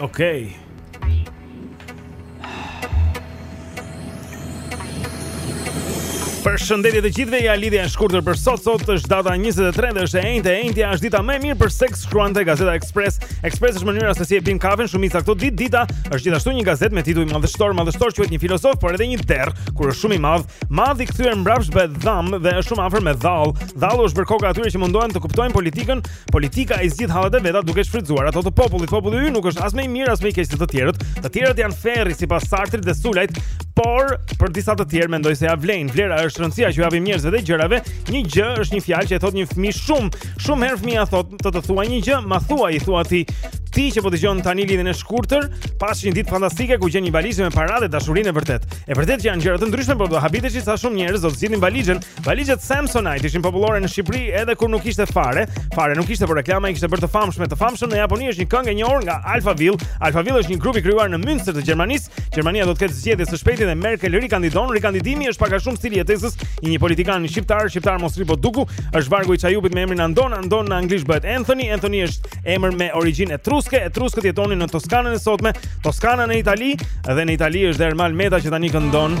Okej. Okay. Përshëndetje të gjithëve, ja lidhja e shkurtër për sot sot është data 23 dhe është e enjte, e enjtja është dita më e mirë për seks shkruante Gazeta Express. Express është mënyra se si e pim kafen, shumica këto ditë dita është gjithashtu një gazetë me tituj madhështor, madhështor quhet një filozof, por edhe një derr, kur është shumë i madh, madh i kthyer mbrapsht bëhet dham dhe është shumë afër me dhall. Dhallu është për kokat e atyre që mundohen të kuptojnë politikën Politika i zgjidh hallet e veta duke shfrytzuar ato të popullit. Populli ynë nuk është as më i mirë as më i keq se të tjerët. Të tjerët janë ferri sipas Sartrit dhe Sulajt, por për disa të tjerë mendoj se ja vlen. Vlera është rëndësia që japim njerëzve dhe gjërave. Një gjë është një fjalë që e thot një fëmijë shumë, shumë herë fëmia thot të të thuaj një gjë, ma thuaj, i thua ti. Ti që po dëgjon tani lidhjen e shkurtër, pas një ditë fantastike ku gjen një valizë me para dhe dashurinë e vërtet. E vërtet që janë gjëra të ndryshme, por do habitesh sa shumë njerëz do të zgjidhnin valizën Valixhet Samsonite ishin popullore në Shqipëri edhe kur nuk ishin fare. Fare nuk kishte, por reklama i kishte bërë të famshme, të famshëm në Japoni është një këngë e njohur nga Alphaville. Alphaville është një grup i krijuar në Münster të Gjermanisë. Gjermania do të ketë zgjedhje së shpejti dhe Merkel rikandidon. Rikandidimi është pak a shumë stili i jetesës i një politikani shqiptar, shqiptar mos rri po duku, është vargu i Çajupit me emrin Andon, Andon në anglisht bëhet Anthony. Anthony është emër me origjinë etruske. Etruskët jetonin në Toskanën e sotme, Toskana në Itali dhe në Itali është Ermal Meta që tani këndon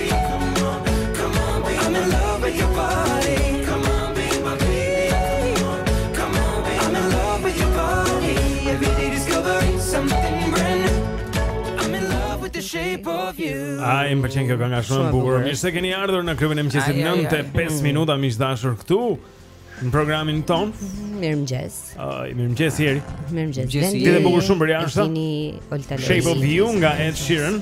Ai më pëlqen kjo kënga shumë e bukur Mirë se keni ardhur në klubin e mëngjesit 9 e 5 minuta miq të dashur këtu Në programin tonë Mirëmëngjes Mirëmëngjes Jeri Mirëmëngjes Ditë e bukur shumë për jashtë Shape of You nga Ed Sheeran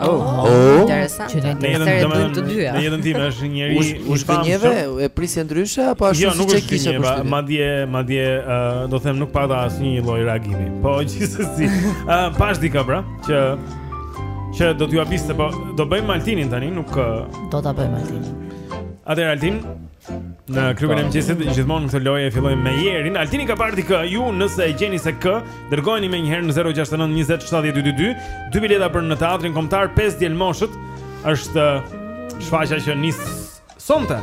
Oh, oh, oh interesant. Në jetën time të dyja. Në jetën time është njëri i shpamur. e prisje ndryshe apo ashtu jo, siç e kishe për shkak. Madje, madje uh, do them nuk pata asnjë lloj reagimi. Po gjithsesi, uh, pash diçka pra që që do t'ju habiste, po do bëjmë Altinin tani, nuk do ta bëjmë Altinin. Atëherë Altin, Në klubin e mëngjesit gjithmonë këtë lojë e fillojmë me Jerin. Altini ka parë dikë, ju nëse e gjeni se kë, dërgojeni menjëherë në 069 20 70 222, dy bileta për në teatrin kombëtar 5 djelmoshat. Është uh, shfaqja që nis sonte.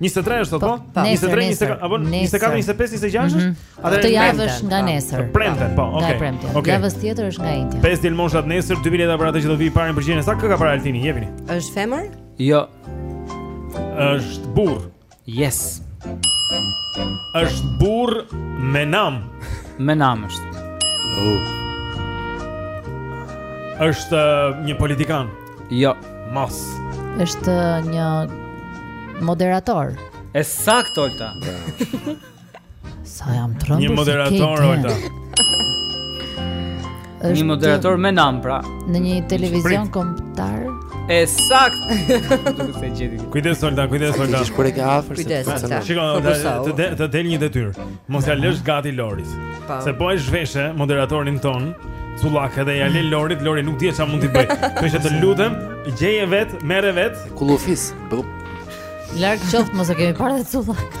23 është apo? 23, 24, apo 24, 25, 26 është? Këtë javë është nga nesër. Premte, po, okay. Premte. Okay. Javës tjetër është nga e enjtja. Pesë djelmoshat nesër, dy bileta për atë që do bi i pari përgjigjen e saktë, kë ka parë Altini? Jepini. Është femër? Jo. Është burr. Yes. Është burr me nam. Me nam është. Oh. Është uh, një politikan. Jo. Mos. Është uh, një moderator. E saktë Olta. Sa jam trembur. Një moderator, Olta. Është një moderator me nam pra. Në një televizion kombëtar. E saktë. Kujdes solda, kujdes solda. Ti shpore ke afër se. Shikoj, po, po, të të del një detyrë. Mos ia lësh gati Loris. Po. Se po e zhveshe moderatorin tonë. Cullak edhe ia le Lorit, Lori nuk di çfarë mund t'i bëjë. Kështu që të lutem, gjeje vetë, merre vetë. Kullufise. Larg qoftë, mos e kemi parë cullak.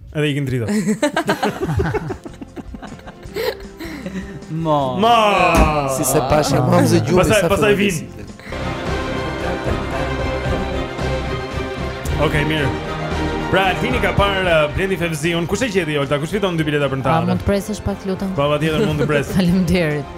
Edhe ikin dritat. Mo. Mo. Si s'e pashë ah. më zë gjumi. Pastaj pastaj vin. Okej, okay, mirë. Pra, Altini ka parë uh, Blendi Fevziun. Kush e gjeti, Olta? Kush fiton dy bileta për në talë? A, mund të presësh pak, lutem. Pa, patjetër mund të pres. Faleminderit.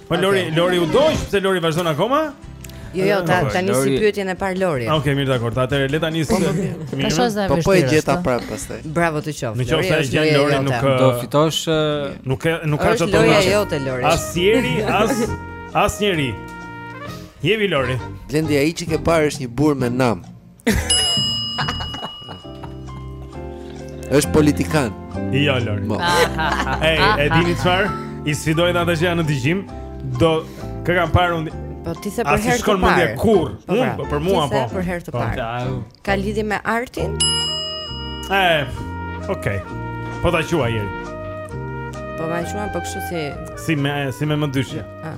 Po Lori, Lori u dogj, pse Lori vazhdon akoma? Jo, jo, ta ta nisë pyetjen e parë Lori. Ah, okay, mirë dakord. Atëherë le ta nis. Po, po, po. Tash është Po po e gjeta prapë pastaj. Bravo të qoftë. Në qoftë se e gjen Lori nuk do fitosh, nuk e nuk ka çfarë të bësh. Është jote Lori. Asnjeri, as asnjeri. Jepi Lori. Blendi ai që ke parë është një burr me nam. Është politikan. Jo, Lori. Po. Ej, e dini çfarë? I sfidoj ata që janë në dëgjim. Do kë kam parë unë. Po ti s'e për herë të parë. Mendja kurrë? Po, unë pra, për mua po. Për herë të po. parë. Ka lidhje me artin? Eh, okay. Po ta quaj jeri. Po ma quaj po kështu si si me si me mëdyshje. Ah.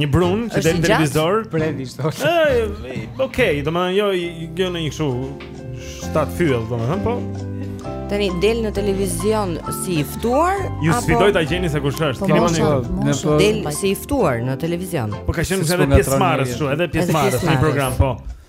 Një brun që del në televizor. Blendi çdo. Okej, domethënë jo jo në një kështu shtatë fyell domethënë, po. Tani del në televizion si i ftuar apo Ju sfidoj ta gjeni se kush është. Po, Keni mendje? Ne po, del si i ftuar në televizion. Po ka qenë edhe pjesëmarrës kështu, edhe pjesëmarrës në program, po.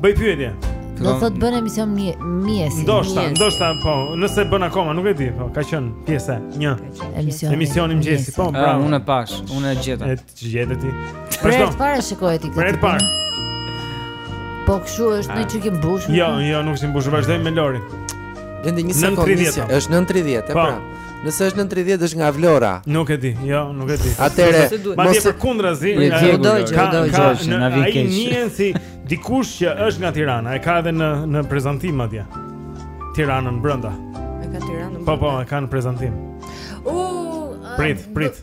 Bëj pyetje. Do të thotë bën emision mëngjesi. Ndoshta, ndoshta po, nëse bën akoma, nuk e di, po ka qenë pjesë e një emisioni. Emision mëngjesi, po, ah, bravo. Unë e pashë, unë e gjeta. E gjete ti. Vazhdo. Përpara shikoj ti. Përpara. Po kshu është një ah. çikë i mbushur. Jo, jo, nuk është i mbushur, vazhdojmë me Lorin. Edhe një sekondë. Është 9:30, po. pra. Nëse është në 30 është nga Vlora. Nuk e di, jo, nuk e di. Atëherë, madje përkundrazi. E djegur, do të thotë, do të thotë, na vjen keq. Ai njihet si dikush që është nga Tirana, e ka edhe në në prezantim madje. Tiranën brenda. E ka Tiranën. Po, po, e ka në prezantim. U Prit, prit.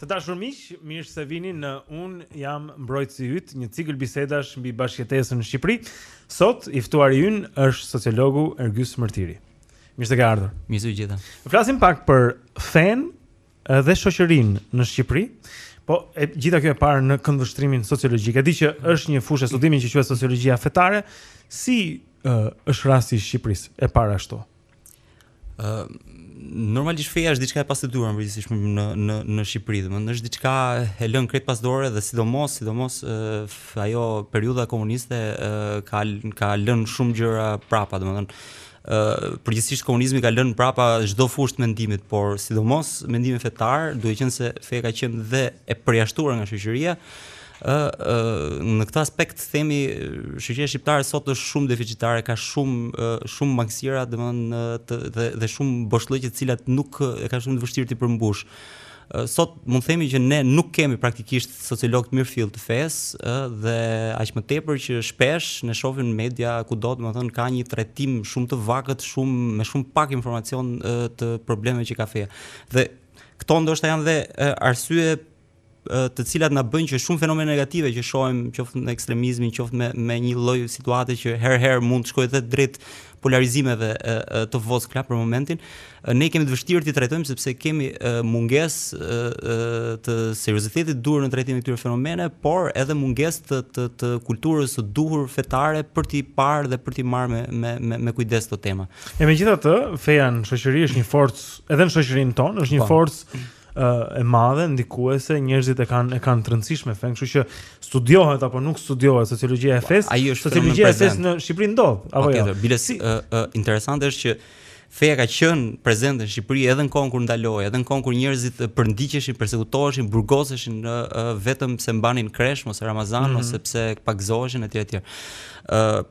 Të dashur miq, mirë se vini në Unë jam mbrojtësi yt, një cikël bisedash mbi bashkëjetesën në Shqipëri. Sot i ftuari ynë është sociologu Ergys Mërtiri. Mirë se ke ardhur. Mirë se ju gjeta. Flasim pak për fenë dhe shoqërinë në Shqipëri. Po e gjitha kjo e parë në këndvështrimin sociologjik. E di që është një fushë studimi që quhet sociologjia fetare, si uh, është rasti i Shqipërisë e parë ashtu. Ë uh, normalisht feja është diçka e pastudiuar në përgjithësi shumë në në në Shqipëri, domethënë është diçka e lënë krejt pas dore dhe sidomos sidomos uh, ajo periudha komuniste uh, ka ka lënë shumë gjëra prapa, domethënë përgjithësisht komunizmi ka lënë prapa çdo fushë të mendimit, por sidomos mendimin fetar, duke qenë se feja ka qenë dhe e përjashtuar nga shoqëria, ë në këtë aspekt themi shoqëria shqiptare sot është shumë deficitare, ka shumë shumë mangësi, domethënë dhe dhe shumë boshllëqe të cilat nuk e ka shumë të vështirë t'i përmbushë. Sot mund të themi që ne nuk kemi praktikisht sociologë të mirëfilltë të fesë dhe aq më tepër që shpesh ne shohim në media kudo, domethënë ka një trajtim shumë të vakët, shumë me shumë pak informacion të problemeve që ka feja. Dhe këto ndoshta janë dhe arsye të cilat na bëjnë që shumë fenomene negative që shohim qoftë me ekstremizmin, qoftë me me një lloj situate që herë herë mund të shkojë edhe drejt polarizimeve e, e, të vockla për momentin, ne kemi të vështirë t'i trajtojmë sepse kemi mungesë të seriozitetit të duhur në trajtimin e këtyre fenomeneve, por edhe mungesë të, të të kulturës së duhur fetare për t'i parë dhe për t'i marrë me me me, me kujdes këto tema. E megjithatë, feja në shoqëri është një forcë, edhe në shoqërinë tonë, është një po. forcë e madhe ndikuese njerëzit e kanë e kanë të rëndësishme fenë, kështu që studiohet apo nuk studiohet sociologjia e fesë, ai është sociologjia e fesë në Shqipëri ndodh, apo okay, jo. Patjetër, biles uh, uh, interesante është që feja ka qenë prezente në Shqipëri edhe në kohën kur ndalohej, edhe në kohën kur njerëzit përndiqeshin, persekutoheshin, burgoseshin në uh, vetëm se mbanin kreshmë ose Ramazan mm -hmm. ose pse pagëzoheshin etj etj.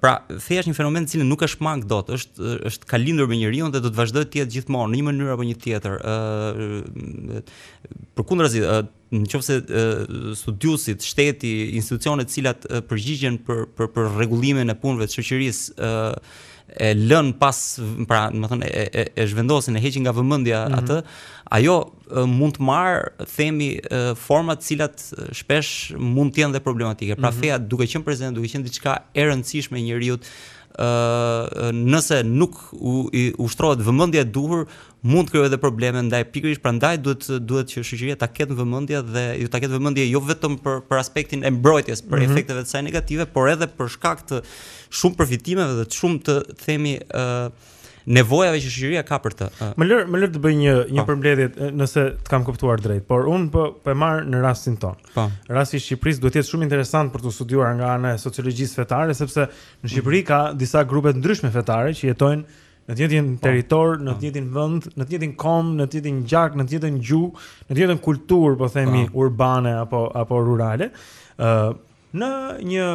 pra, feja është një fenomen i cili nuk e shmang dot, është është ka lindur me njeriun dhe do të vazhdojë të jetë gjithmonë në një mënyrë apo një tjetër. ë Përkundrazi, në qoftë se studiuesit, shteti, institucionet të cilat përgjigjen për për për rregullimin e punëve të shoqërisë, ë e lënë pas, pra, domethënë e e e zhvendosin e heqin nga vëmendja mm -hmm. atë, ajo mund të marrë themi forma të cilat shpesh mund të jenë dhe problematike. Pra mm -hmm. feja duke qenë prezente, duke qenë diçka e rëndësishme e njeriut, ë nëse nuk i kushtohet vëmendja e duhur, mund të krijojë edhe probleme ndaj pikërisht prandaj duhet duhet që shoqëria ta ketë në vëmendje dhe jo ta ketë në vëmendje jo vetëm për për aspektin e mbrojtjes prej mm -hmm. efekteve të saj negative, por edhe për shkak të shumë përfitimeve dhe të shumë të themi ë nevojave që shoqëria ka për të. Më lër, më lër të bëj një një po. përmbledhje nëse të kam kuptuar drejt, por un po po e marr në rastin tonë. Po. Rasti i Shqipërisë duhet të jetë shumë interesant për t'u studiuar nga ana e sociologjisë fetare sepse në Shqipëri ka disa grupe të ndryshme fetare që jetojnë në të njëjtin po. territor, në po. të njëjtin vend, në të njëjtin komb, në të njëjtin gjak, në të njëjtën gjuhë, në të njëjtën kulturë, po themi, po. urbane apo apo rurale. ë uh, në një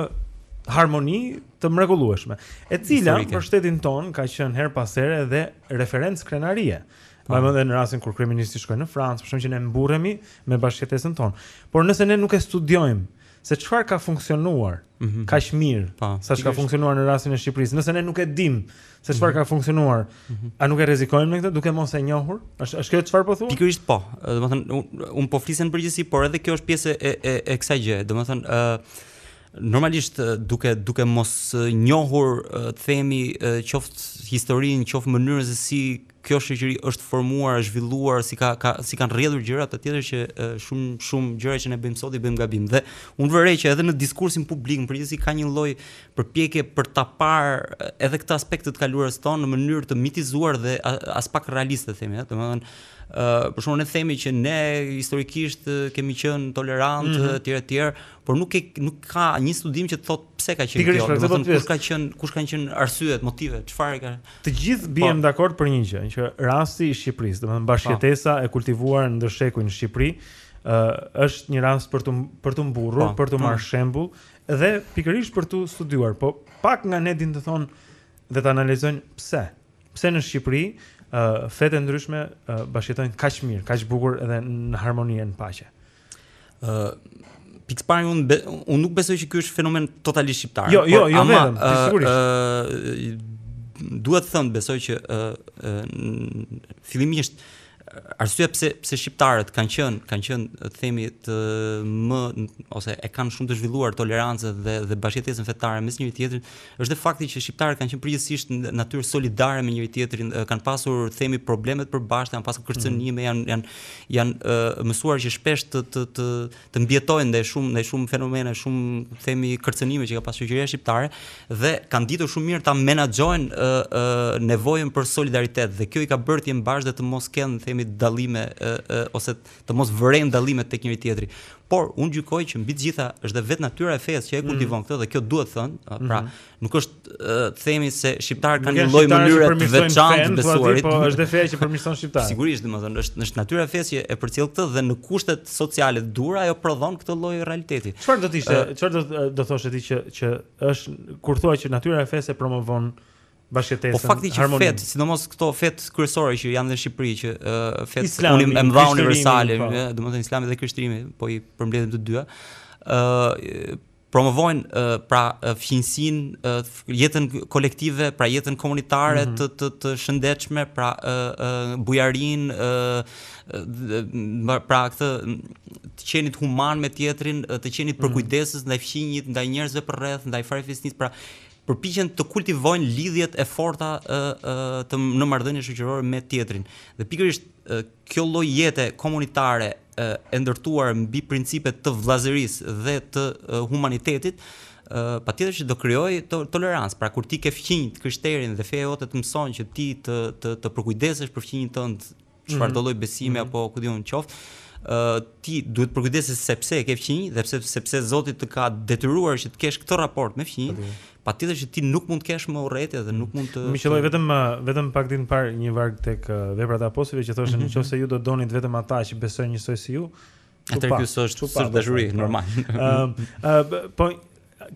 harmoni të mrekullueshme, e cila Historike. për shtetin tonë ka qenë herë pas here dhe referencë krenarie. Po. Më mendoj në rastin kur kryeministri shkoi në Francë, për shembull që ne mburremi me bashkëjetesën tonë. Por nëse ne nuk e studiojmë se çfarë ka funksionuar mm -hmm. kaq mirë, po, saç ka funksionuar në rastin e Shqipërisë, nëse ne nuk e dimë se çfarë mhm. ka funksionuar. Mhm. A nuk e rrezikojmë me këtë duke mos e njohur? Është është kjo çfarë po thua? Pikërisht po. Domethënë un po flisja në përgjithësi, por edhe kjo është pjesë e e e kësaj gjëje. Domethënë ë normalisht duke duke mos njohur të themi qoftë historinë, qoftë mënyrën se si kjo shoqëri është formuar, është zhvilluar, si ka ka si kanë rrjedhur gjërat e të tjera që shumë shumë gjëra që ne bëjmë sot i bëjmë gabim. Dhe unë vërej që edhe në diskursin publik në përgjithësi ka një lloj përpjekje për ta parë edhe këtë aspekt të së kaluarës tonë në mënyrë të mitizuar dhe aspak realiste themi, ëh, domethënë Uh, për shembull ne themi që ne historikisht kemi qenë tolerantë mm -hmm. tjera tjera, por nuk, e, nuk ka një studim që të thotë pse ka qenë kjo, domethënë kush ka qenë, kush kanë qenë arsyet, motive, çfarë e ka... Të gjithë biem dakord për një gjë, që rasti i Shqipërisë, domethënë bashkëjetesa e kultivuar ndër shekuj në Shqipëri, ë është një rast për t'u për t'u mburrur, për t'u marrë shembull dhe pikërisht për t'u studiuar, po pak nga ne dinë të thonë dhe të analizojnë pse. Pse në Shqipëri ë fetë e ndryshme bashkëjetojnë kaq mirë, kaq bukur edhe në harmoni e në paqe. Ë Pikë së pari unë unë nuk besoj që ky është fenomen totalisht shqiptar. Jo, jo, jo vetëm, sigurisht. Ë duhet thënë besoj që ë fillimisht arsyeja pse pse shqiptarët kanë qenë kanë qenë themi të më ose e kanë shumë të zhvilluar tolerancën dhe dhe bashkëjetesën fetare mes njëri-tjetrit Është dhe fakti që shqiptarët kanë qenë përgjithësisht natyrë solidare me njëri-tjetrin, kanë pasur themi probleme të përbashkëta, kanë pasur kërcënime, mhm. janë janë janë mësuar që shpesh të të të të mbijetojnë ndaj shumë ndaj shumë fenomene, shumë themi kërcënime që ka pasur shoqëria shqiptare dhe kanë ditur shumë mirë ta menaxhojnë nevojën për solidaritet dhe kjo i ka bërë të jenë bashkë dhe të mos kenë themi dallime ose të mos vërejnë dallimet tek njëri-tjetri. Por unë gjykoj që mbi të gjitha është dhe vetë natyra e fesë që e kultivon mm. këtë dhe kjo duhet thënë, pra mm -hmm. nuk është të themi se shqiptarët kanë një lloj mënyre të veçantë të besuarit, po është dhe feja që përmirëson shqiptarët. Sigurisht, domethënë është është natyra e fesë që e përcjell këtë dhe në kushtet sociale të duhura ajo prodhon këtë lloj realiteti. Çfarë do të ishte? Çfarë do do thoshe ti që që është kur thua që natyra e fesë promovon bashkëtesën. Po fakti që fetë, sidomos këto fetë kryesore që janë në Shqipëri që uh, fetë e mëdha universale, po. domethënë Islami dhe Krishterimi, po i përmbledhim të dyja. ë uh, promovojnë uh, pra uh, fqinjësinë uh, jetën kolektive, pra jetën komunitare mm -hmm. të, të të shëndetshme, pra uh, uh, bujarinë, uh, uh, pra këtë të qenit human me tjetrin, uh, të qenit mhm. përkujdesës mm -hmm. ndaj fqinjit, ndaj njerëzve përreth, ndaj farefisnisë, pra përpiqen të kultivojnë lidhjet e forta ë ë të në marrëdhënie shoqërore me tjetrin. Dhe pikërisht kjo lloj jete komunitare e ndërtuar mbi principe të vëllazërisë dhe të humanitetit, patjetër që do krijojë to tolerancë. Pra kur ti ke fqinjë të krishterin dhe feja jote të mëson që ti të të të përkujdesesh për fqinjin tënd çfarëdo lloj besimi apo kushdo qoftë, ë ti duhet të përkujdesesh sepse e ke fqinj dhe pse sepse Zoti të ka detyruar që të kesh këtë raport me fqinjin, patjetër që ti nuk mund të kesh më urrejtje dhe nuk mund të Më qelloi vetëm vetëm pak ditë më parë një varg tek veprat e apostujve që thoshte nëse ju do donit vetëm ata që besojnë njësoj si ju, Atë ky s'është çfarë dashuri normal. Ëm po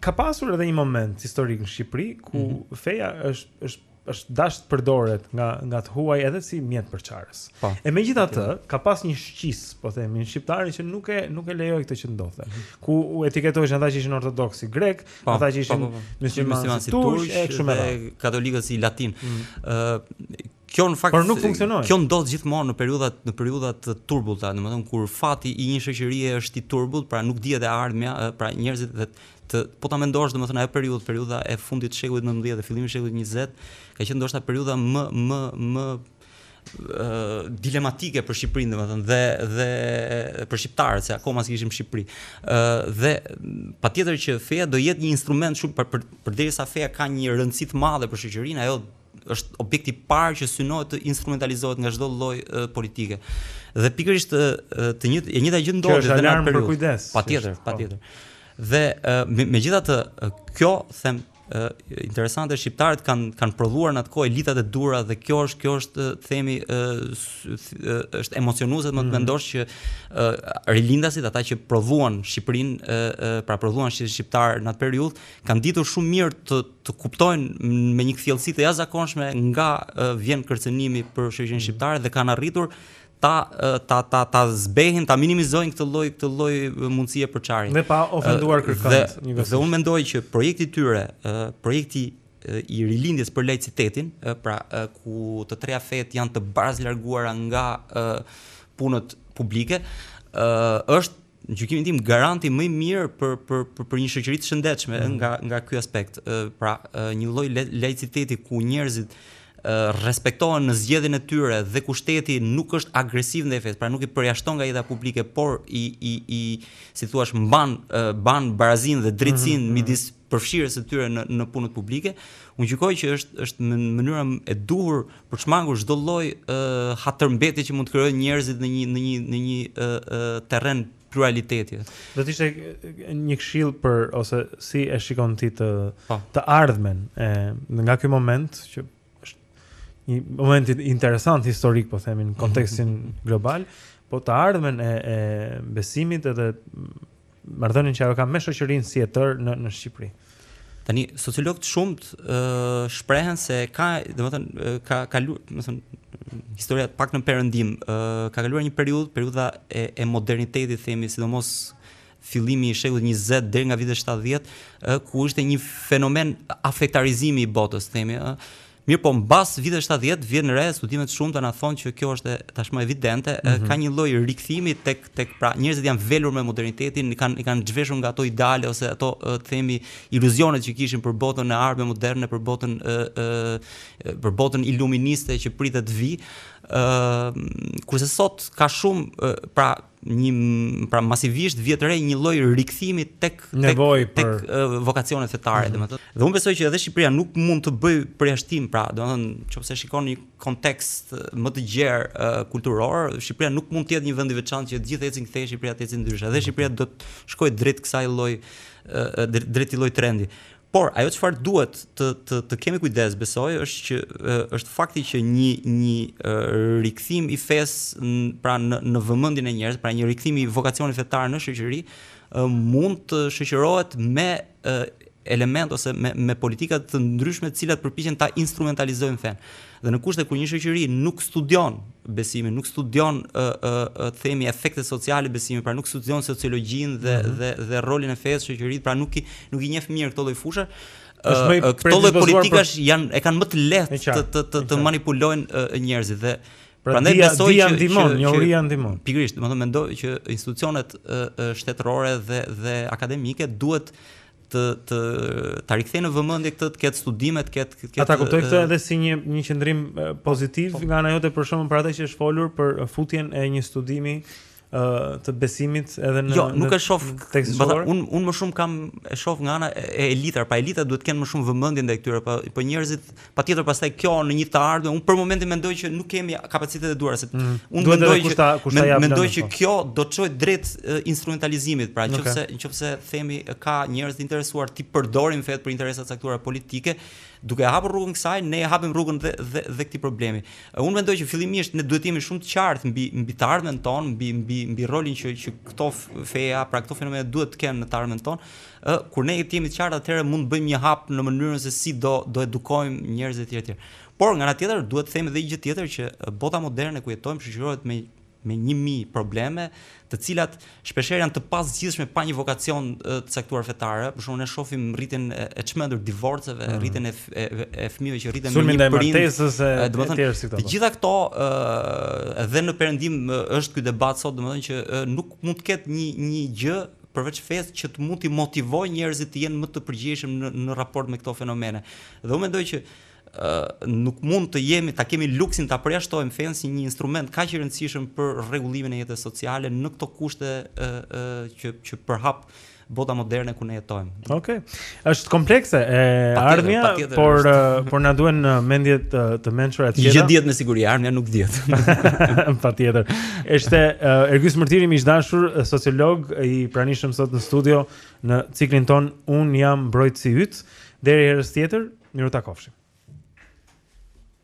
ka pasur edhe një moment historik në Shqipëri ku mm -hmm. feja është është është dash të përdoret nga nga të huaj edhe si mjet përçarës. Po. E megjithatë, ka pas një shqis, po themi, te shqiptari që nuk e nuk e lejoi këtë që të ndodhte. Mhm. Ku etiketoheshin ata që ishin ortodoksë si grekë, po, ata që ishin muslimanë si turq, e kështu me radhë. Katolikët si latin. Mhm. Ë Kjo në fakt por nuk funksionoi. Kjo ndodh gjithmonë në periudhat në periudha të turbullta, domethënë kur fati i një shoqërie është i turbullt, pra nuk dihet e ardhmja, pra njerëzit dhe të po ta mendosh domethënë ajo periudhë, periudha e fundit të shekullit 19 dhe fillimit të shekullit 20, ka qenë ndoshta periudha më më më dilematike për Shqipërinë domethënë dhe dhe për shqiptarët se akoma s'kishim Shqipëri. ë dhe patjetër që feja do jetë një instrument shumë për përderisa feja ka një rëndësi të madhe për shoqërinë, ajo është objekti i parë që synohet të instrumentalizohet nga çdo lloj politike. Dhe pikërisht të, të një e njëjta gjë ndodhi edhe në atë periudhë. Patjetër, patjetër, po. patjetër. Dhe megjithatë kjo them uh, interesante shqiptarët kanë kanë prodhuar në atë kohë elitat e duhura dhe kjo është kjo është themi uh, është emocionuese më të mhm. mendosh që uh, rilindasit ata që prodhuan Shqipërinë uh, uh, pra prodhuan shqiptarë në atë periudhë kanë ditur shumë mirë të të kuptojnë me një kthjellësi të jashtëzakonshme nga vjen kërcënimi për shoqërinë shqiptare dhe kanë arritur ta ta ta ta zbehin, ta minimizojnë këtë lloj këtë lloj mundësie përçarje. Dhe pa ofenduar kërkënd. Dhe, dhe unë mendoj që projekti i tyre, projekti i rilindjes për laicitetin, pra ku të tria fetë janë të barazlarguara nga punët publike, është Në gjykimin tim garanti më i mirë për për për, për një shoqëri të shëndetshme mm. nga nga ky aspekt. Pra, një lloj laiciteti ku njerëzit respektohen në zgjedhjen e tyre dhe ku shteti nuk është agresiv ndaj fesë, pra nuk i përjashton nga jeta publike, por i i i si thua, mban ban barazinë dhe drejtësinë mm -hmm. midis përfshirjes së tyre në në punët publike, unë gjykoj që është është mënyra e duhur për të shmangur çdo lloj hatërmbetje që mund të krijojnë njerëzit në një në një në një e, e, terren pluraliteti. Do të ishte një këshillë për ose si e shikon ti të pa. Po. të ardhmen e nga ky moment që është një moment interesant historik po themi në kontekstin global, po të ardhmen e e besimit edhe Marrëdhënien që ajo ka me shoqërinë si e tërë në në Shqipëri. Tani sociologët shumë ë shprehen se ka, domethënë ka ka domethënë historia të paktën në perëndim ë ka kaluar një periudhë, periudha e, e modernitetit themi, sidomos fillimi i shekullit 20 deri nga vitet 70 ë ku ishte një fenomen afetarizimi i botës themi ë Mirëpo mbas viteve shtatëdhjetë vihet re studime të shumta na thonë që kjo është tashmë evidente, mm -hmm. ka një lloj rikthimi tek tek pra njerëzit janë velur me modernitetin, i kanë i kanë zhveshur nga ato ideale ose ato të themi iluzionet që kishin për botën e ardhme moderne, për botën e, e për botën iluministe që pritej të vijë. Ë kurse sot ka shumë pra një pra masivisht vihet re një lloj rikthimi tek tek, për... tek uh, vokacionet fetare mm -hmm. domethënë dhe unë besoj që edhe Shqipëria nuk mund të bëjë përjashtim pra domethënë nëse shikon një kontekst më të gjerë uh, kulturor Shqipëria nuk mund të jetë një vend i veçantë që të gjithë ecin këtej Shqipëria të ecë ndryshe dhe Shqipëria do të shkojë drejt kësaj lloj uh, drejt këtij lloj trendi Por ajo çfarë duhet të të të kemi kujdes besoj është që është fakti që një një rikthim i fesë pra në në vëmendjen e njerëzve, pra një rikthim i vokacionit fetar në shoqëri mund të shoqërohet me elementë ose me me politika të ndryshme të cilat përpiqen ta instrumentalizojnë fenë. Dhe në kushte kur një shoqëri nuk studion besimin, nuk studion ë ë ë të themi efektet sociale të besimit, pra nuk studion sociologjinë dhe mm -hmm. dhe dhe rolin e fesë në shoqëri, pra nuk i nuk i njeh mirë këto lloj fushash. Këto lloj politikash për... janë e kanë më të lehtë të të të, të manipulojnë njerëzit dhe pra prandaj besoj që ndihmon, njohuria ndihmon. Pikërisht, domethënë mendoj që institucionet shtetërore dhe dhe akademike duhet të të ta rikthejnë në vëmendje këtë të ketë studime të ketë këtë Ta kuptoj këtë edhe si një një qëndrim pozitiv po, po. nga ana jote për shembull për atë që është folur për futjen e një studimi të besimit edhe në Jo, nuk e shoh tekstor. Un un më shumë kam e shoh nga ana e elitave, pra elitat duhet të kenë më shumë vëmendje ndaj këtyre, pa po njerëzit patjetër pastaj kjo në një të ardhme, unë për momentin mendoj që nuk kemi kapacitet e duhura se mm. unë Duhet mendoj kushta, që kushta me, mendoj që po. kjo do të çojë drejt instrumentalizimit, pra nëse okay. nëse themi ka njerëz të interesuar t'i përdorin fetë për interesa të caktuara politike, duke e hapur rrugën kësaj, ne e hapim rrugën dhe dhe, dhe këtij problemi. Unë mendoj që fillimisht ne duhet të jemi shumë të qartë mbi mbi të ardhmen tonë, mbi mbi mbi rolin që që këto feja, pra këto fenomene duhet të kenë në të ardhmen tonë, Ë, kur ne të jemi të qartë atëherë mund të bëjmë një hap në mënyrën se si do do edukojmë njerëz etj etj. Por nga ana tjetër duhet të themi edhe një gjë tjetër që bota moderne ku jetojmë shoqërohet me me 1000 probleme, të cilat shpeshherë janë të pazgjidhshme pa një vokacion të caktuar fetar. Për shembull ne shohim rritjen e çmendur të divorceve, mm. rritjen e e, e fëmijëve që rriten me një prind. Domethënë, si të gjitha këto ë dhe në perëndim është ky debat sot, domethënë që nuk mund të ketë një një gjë përveç fesë që të mund t'i motivojë njerëzit të jenë më të përgjegjshëm në në raport me këto fenomene. Dhe unë mendoj që ë uh, nuk mund të jemi ta kemi luksin ta përjashtojmë fenë si një instrument kaq i rëndësishëm për rregullimin e jetës sociale në këto kushte ë uh, uh, që që përhap bota moderne ku ne jetojmë. Okej. Okay. Është komplekse e ardhmja, por por na duhen mendje të të mençura. S'dihet me siguri ardhmja nuk dihet. Patjetër. Ishte Ergys Mërtiri miq të dashur, sociolog i pranishëm sot në studio në ciklin tonë Unë jam mbrojtësi yt. Deri herës tjetër, mirutakofshim.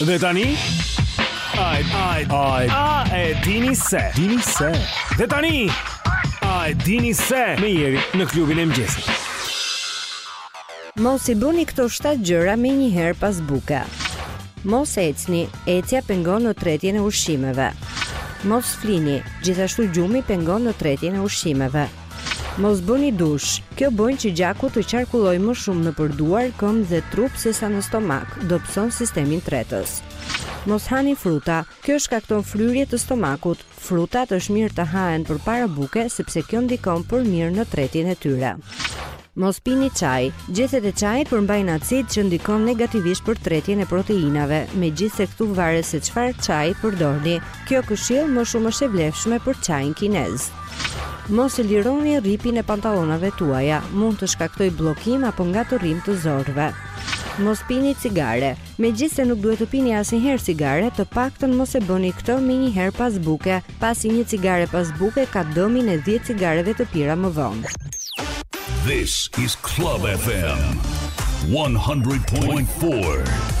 Dhe tani Ai ai ai a e dini se dini se Dhe tani A e dini se me Jerin në klubin e mëngjesit Mos i bëni këto 7 gjëra menjëherë pas buke Mos ecni, ecja pengon në tretjen e ushqimeve Mos flini, gjithashtu gjumi pengon në tretjen e ushqimeve Mos bëni dush. Kjo bën që gjaku të qarkullojë më shumë nëpër duar, këmbë dhe trup sesa në stomak, dobëson sistemin tretës. Mos hani fruta. Kjo shkakton fryrje të stomakut. Frutat është mirë të hahen përpara buke sepse kjo ndikon për mirë në tretjen e tyre. Mos pini çaj. Gjethet e çajit përmbajnë acid që ndikon negativisht për tretjen e proteinave, megjithëse këtu varet se çfarë çaji përdorni. Kjo këshillë më shumë është e vlefshme për çajin kinez. Mos e lironi rripin e pantallonave tuaja, mund të shkaktojë bllokim apo ngatërrim të zorrëve. Mos pini cigare. Megjithëse nuk duhet të pini asnjëherë cigare, të paktën mos e bëni këtë menjëherë pas buke, pasi një cigare pas buke ka dëmin e dhjetë cigareve të pira më vonë. This is Club FM 100.4.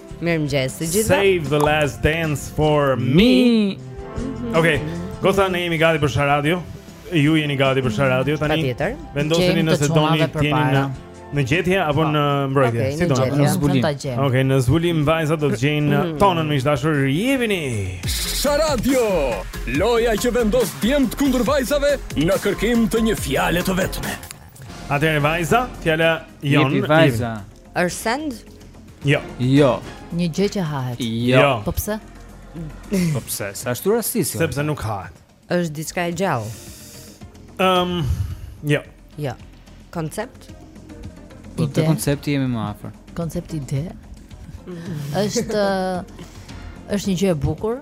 Mirëmëngjes të gjithëve. Save the last dance for me. Mhm. Okej. Okay. Goca ne jemi gati për Sharadio. Ju jeni gati për Sharadio tani. Patjetër. Vendoseni nëse doni të jeni në në gjetje apo në mbrojtje. Okay, si do në zbulim. Okej, okay, në zbulim vajza do të gjejnë mm. tonën më të dashur. Jepini. Sharadio. Loja që vendos djemtë kundër vajzave në kërkim të një fjale të vetme. Atëherë vajza, fjala jonë. Jepi vajza. Është send? Jo. Jo. Një gjë që hahet. Jo. jo. Po pse? Po pse? Se ashtu rastisi. Sepse nuk hahet. Është diçka e gjallë. Ëm, um, jo. Jo. Koncept? Po te koncepti jemi më afër. Koncepti ide. Është është një gjë e bukur.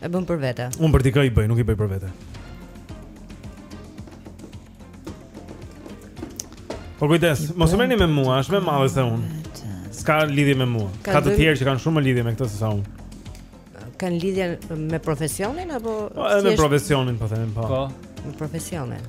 E bën për vete. Unë për dikë i bëj, nuk i bëj për vete. Po kujdes, mos u merrni me mua, është më e madhe se unë. S'ka lidhje me mua. Ka të tjerë që kanë shumë më lidhje me këtë se sa un. Kanë lidhje me profesionin apo po, si është? Me profesionin po them, po. Po, me profesionin.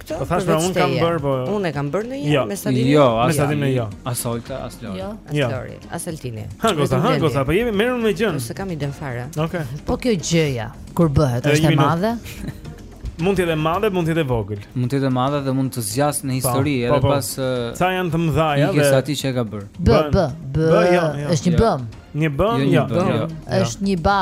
Këtë po thashë pra unë kam bërë, po unë e kam bërë ndonjëherë jo. me Salin. Jo, me Salin jo. As Olta, as Lori. Jo, as jo. Lori, as Altini. Ha goca, ha goca, po jemi merruni me gjën. Ne s'e kemi idenë fare. Okej. Po kjo gjëja kur bëhet është e madhe? Mund të jetë e madhe, mund të jetë e vogël. Mund të jetë e madhe dhe mund të zgjasë në po, histori po, edhe po. pas Sa janë të mëdhaja dhe. Ikës aty që e ka bërë. B, b, b. Është një bëm. Një bëm, jo. Është një ba.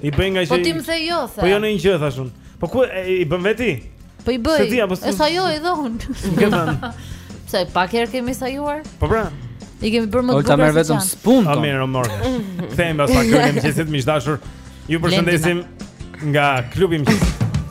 I bëj nga që Po ti më the jo, the Po jo në një gjë, thashë unë Po ku e, i bën vetë? Po i bëj, ti, apo, e sajoj edhe unë Ke thënë Pse, pak herë kemi sajuar? Po pra I kemi bërë më të bukur Olta merr vetëm spunto A mirë, o more Kthehemi pas pak këtu në mëngjesit, miq të dashur Ju përshëndesim nga klubi i mëngjesit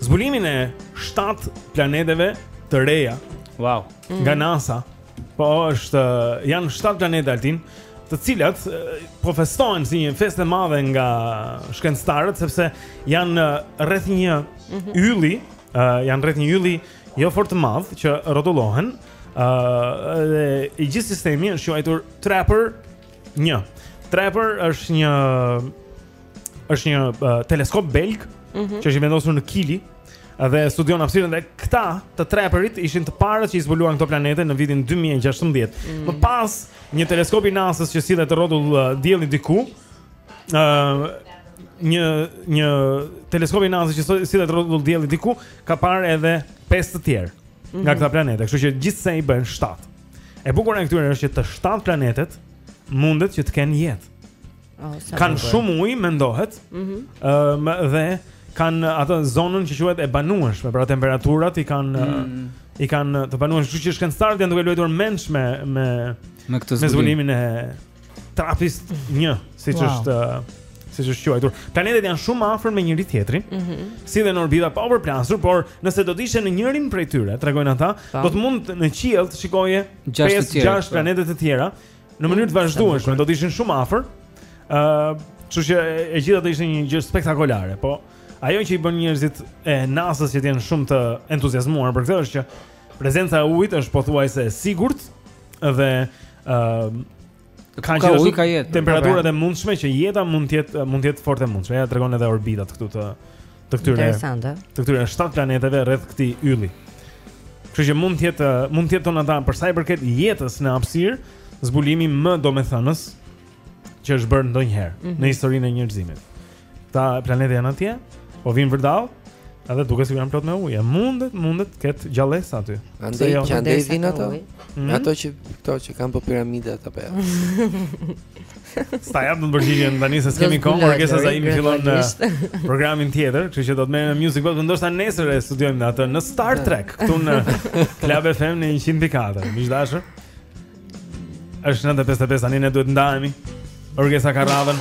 Zbulimin e 7 planeteve të reja. Wow. Mm. Nga NASA. Po është janë 7 planete Altin, të cilat po festohen si një festë e madhe nga shkencëtarët sepse janë rreth një mhm. ylli, mm -hmm. uh, janë rreth një ylli jo fort të madh që rrotullohen. ë uh, dhe i gjithë sistemi është quajtur Trapper 1. Trapper është një është një uh, teleskop belg mm -hmm. që është vendosur në Kili dhe studion hapësirën dhe këta të Trapperit ishin të parët që i zbuluan këto planete në vitin 2016. Mm -hmm. Më pas një teleskop i NASA-s që sillet rrotull uh, dielli diku, ë uh, një një teleskop i NASA-s që sillet rrotull dielli diku ka parë edhe pesë të tjerë mm -hmm. nga mhm. këta planete, kështu që gjithsej bëhen 7. E bukura e këtyre është që të 7 planetet mundet që të kenë jetë. Oh, kan shumë ujë mendohet. Ëh mm -hmm. um, dhe kan atë zonën që quhet e banueshme, pra temperaturat i kan mm -hmm. i kan të banueshme, kështu që shkencëtarët janë duke luajtur mendsh me me me këtë zbulimin. Me e Trappist 1, siç wow. është uh, siç është quajtur. Planetet janë shumë afër me njëri tjetrin. Mm -hmm. Si dhe në orbita pa u përplasur, por nëse do të ishe në njërin prej tyre, tregojnë ata, do të mund në qiell të shikoje 5-6 po. planete të tjera në mënyrë të vazhdueshme, do të ishin shumë afër. Ëh, uh, kështu që e gjitha do ishte një gjë spektakulare, po ajo që i bën njerëzit e NASA-s që të jenë shumë të entuziazmuar për këtë është që prezenca e ujit është pothuajse e sigurt dhe ëh uh, ku ka ujë ka jetë temperaturat e mundshme që jeta mund të jetë mund të jetë fort e mundshme. Ja tregon edhe orbitat këtu të të këtyre interesante. Të këtyre 7 planeteve rreth këtij ylli. Kështu që mund të jetë mund të jetë tonata për sa i përket jetës në hapësirë, zbulimi më domethënës që është bërë ndonjëherë mm -hmm. në historinë e njerëzimit. Ta planetet janë atje, po vijnë vërdall, edhe duke sigurisht janë plot me ujë. Mundet, mundet ketë gjallesa aty. Andaj jo? që andej vijnë ato. Mm -hmm. Ato që këto që kanë po piramidat apo jo. S'ta jap dot përgjigjen tani se s'kemi kohë, Orgesa Zaimi fillon programin tjetër, kështu që do të merret me Music Box, ndoshta nesër e studiojmë atë në Star Trek këtu në Club FM në 100.4. Miq të dashur. Është 9:55 tani ne duhet të ndahemi. Orgesa ka radhën.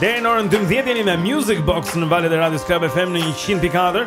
Deri në orën 12 jeni me Music Box në valët e radios Club FM në 100.4.